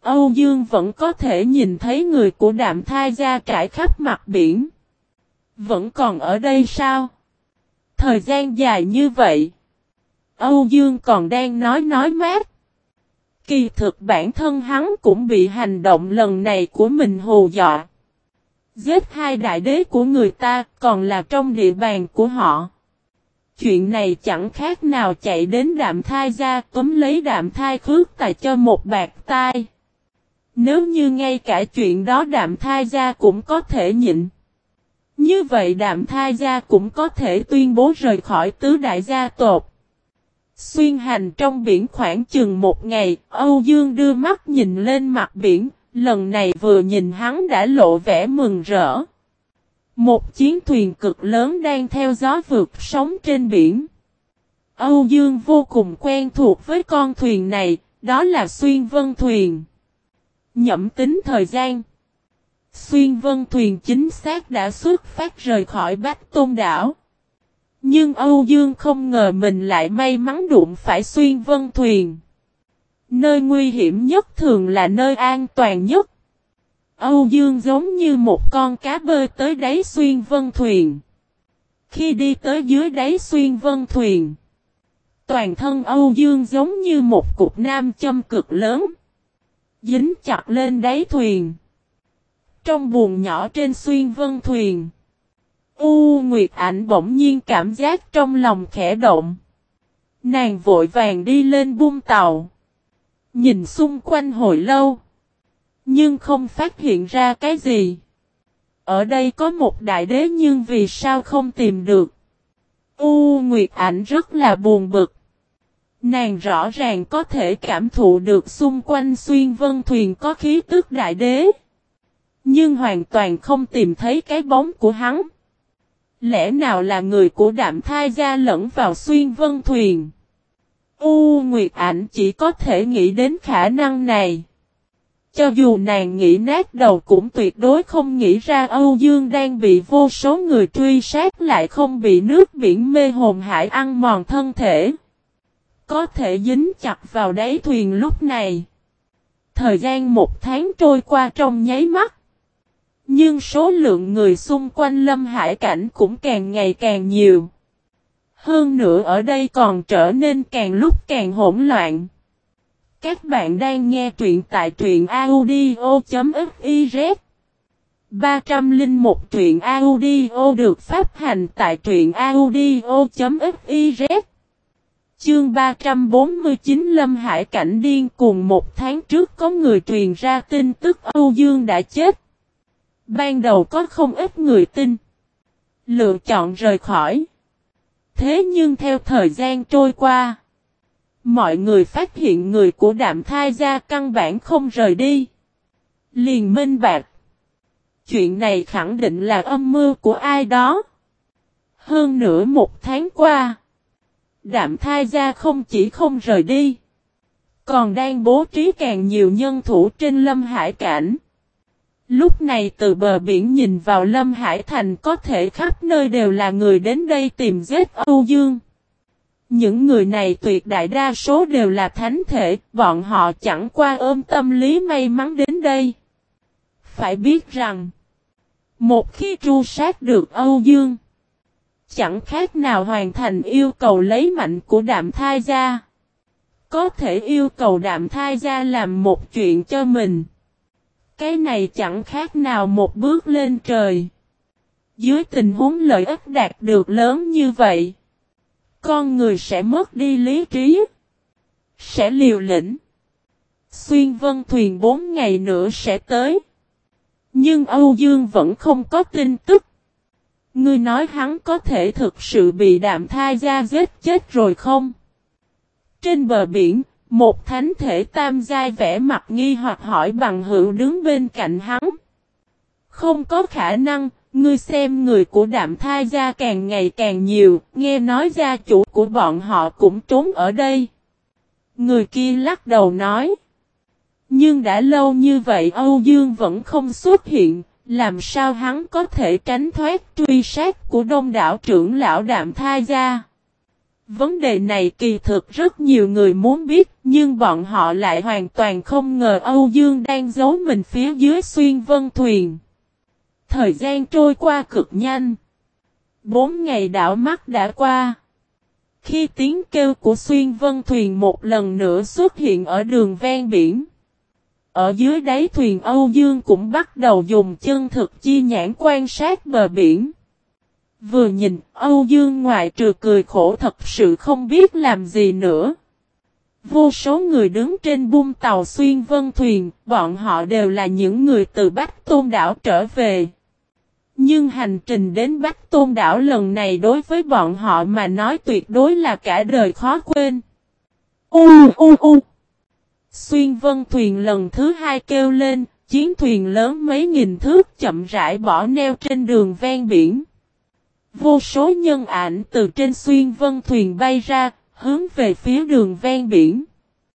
Âu Dương vẫn có thể nhìn thấy người của đạm thai ra trải khắp mặt biển. Vẫn còn ở đây sao? Thời gian dài như vậy. Âu Dương còn đang nói nói mát. Kỳ thực bản thân hắn cũng bị hành động lần này của mình hù dọa. Giết hai đại đế của người ta còn là trong địa bàn của họ. Chuyện này chẳng khác nào chạy đến đạm thai ra cấm lấy đạm thai khước tài cho một bạc tai. Nếu như ngay cả chuyện đó đạm thai ra cũng có thể nhịn. Như vậy đạm thai gia cũng có thể tuyên bố rời khỏi tứ đại gia tộc. Xuyên hành trong biển khoảng chừng một ngày, Âu Dương đưa mắt nhìn lên mặt biển, lần này vừa nhìn hắn đã lộ vẻ mừng rỡ. Một chiến thuyền cực lớn đang theo gió vượt sóng trên biển. Âu Dương vô cùng quen thuộc với con thuyền này, đó là xuyên vân thuyền. Nhậm tính thời gian. Xuyên vân thuyền chính xác đã xuất phát rời khỏi Bách Tôn đảo. Nhưng Âu Dương không ngờ mình lại may mắn đụng phải xuyên vân thuyền. Nơi nguy hiểm nhất thường là nơi an toàn nhất. Âu Dương giống như một con cá bơi tới đáy xuyên vân thuyền. Khi đi tới dưới đáy xuyên vân thuyền, toàn thân Âu Dương giống như một cục nam châm cực lớn. Dính chặt lên đáy thuyền. Trong buồng nhỏ trên xuyên vân thuyền. U Nguyệt Ảnh bỗng nhiên cảm giác trong lòng khẽ động. Nàng vội vàng đi lên buông tàu. Nhìn xung quanh hồi lâu. Nhưng không phát hiện ra cái gì. Ở đây có một đại đế nhưng vì sao không tìm được. U Nguyệt Ảnh rất là buồn bực. Nàng rõ ràng có thể cảm thụ được xung quanh xuyên vân thuyền có khí tức đại đế. Nhưng hoàn toàn không tìm thấy cái bóng của hắn. Lẽ nào là người của đạm thai gia lẫn vào xuyên vân thuyền? U Nguyệt Ảnh chỉ có thể nghĩ đến khả năng này. Cho dù nàng nghĩ nát đầu cũng tuyệt đối không nghĩ ra Âu Dương đang bị vô số người truy sát lại không bị nước biển mê hồn hải ăn mòn thân thể. Có thể dính chặt vào đáy thuyền lúc này. Thời gian một tháng trôi qua trong nháy mắt. Nhưng số lượng người xung quanh lâm hải cảnh cũng càng ngày càng nhiều. Hơn nữa ở đây còn trở nên càng lúc càng hỗn loạn. Các bạn đang nghe truyện tại truyện audio.fiz 301 truyện audio được phát hành tại truyện audio.fiz Chương 349 Lâm Hải Cảnh điên cùng một tháng trước có người truyền ra tin tức Âu Dương đã chết. Ban đầu có không ít người tin. Lựa chọn rời khỏi. Thế nhưng theo thời gian trôi qua. Mọi người phát hiện người của đạm thai gia căn bản không rời đi. Liền minh bạc. Chuyện này khẳng định là âm mưu của ai đó. Hơn nữa một tháng qua. Đạm thai gia không chỉ không rời đi. Còn đang bố trí càng nhiều nhân thủ trên lâm hải cảnh. Lúc này từ bờ biển nhìn vào Lâm Hải Thành có thể khắp nơi đều là người đến đây tìm giết Âu Dương. Những người này tuyệt đại đa số đều là thánh thể, bọn họ chẳng qua ôm tâm lý may mắn đến đây. Phải biết rằng, một khi tru sát được Âu Dương, chẳng khác nào hoàn thành yêu cầu lấy mạnh của đạm thai gia. Có thể yêu cầu đạm thai gia làm một chuyện cho mình. Cái này chẳng khác nào một bước lên trời. Dưới tình huống lợi ích đạt được lớn như vậy, con người sẽ mất đi lý trí, sẽ liều lĩnh. Xuyên vân thuyền bốn ngày nữa sẽ tới. Nhưng Âu Dương vẫn không có tin tức. Ngươi nói hắn có thể thực sự bị đạm thai ra giết chết rồi không? Trên bờ biển, một thánh thể tam giai vẽ mặt nghi hoặc hỏi bằng hữu đứng bên cạnh hắn. Không có khả năng, ngươi xem người của đạm thai gia càng ngày càng nhiều, nghe nói gia chủ của bọn họ cũng trốn ở đây. Người kia lắc đầu nói. Nhưng đã lâu như vậy Âu Dương vẫn không xuất hiện, làm sao hắn có thể tránh thoát truy sát của đông đảo trưởng lão đạm thai gia. Vấn đề này kỳ thực rất nhiều người muốn biết, nhưng bọn họ lại hoàn toàn không ngờ Âu Dương đang giấu mình phía dưới xuyên vân thuyền. Thời gian trôi qua cực nhanh. Bốn ngày đảo mắt đã qua. Khi tiếng kêu của xuyên vân thuyền một lần nữa xuất hiện ở đường ven biển. Ở dưới đáy thuyền Âu Dương cũng bắt đầu dùng chân thực chi nhãn quan sát bờ biển. Vừa nhìn, Âu Dương ngoại trừ cười khổ thật sự không biết làm gì nữa. Vô số người đứng trên bung tàu xuyên vân thuyền, bọn họ đều là những người từ Bắc Tôn đảo trở về. Nhưng hành trình đến Bắc Tôn đảo lần này đối với bọn họ mà nói tuyệt đối là cả đời khó quên. U u u Xuyên vân thuyền lần thứ hai kêu lên, chiến thuyền lớn mấy nghìn thước chậm rãi bỏ neo trên đường ven biển. Vô số nhân ảnh từ trên xuyên vân thuyền bay ra, hướng về phía đường ven biển.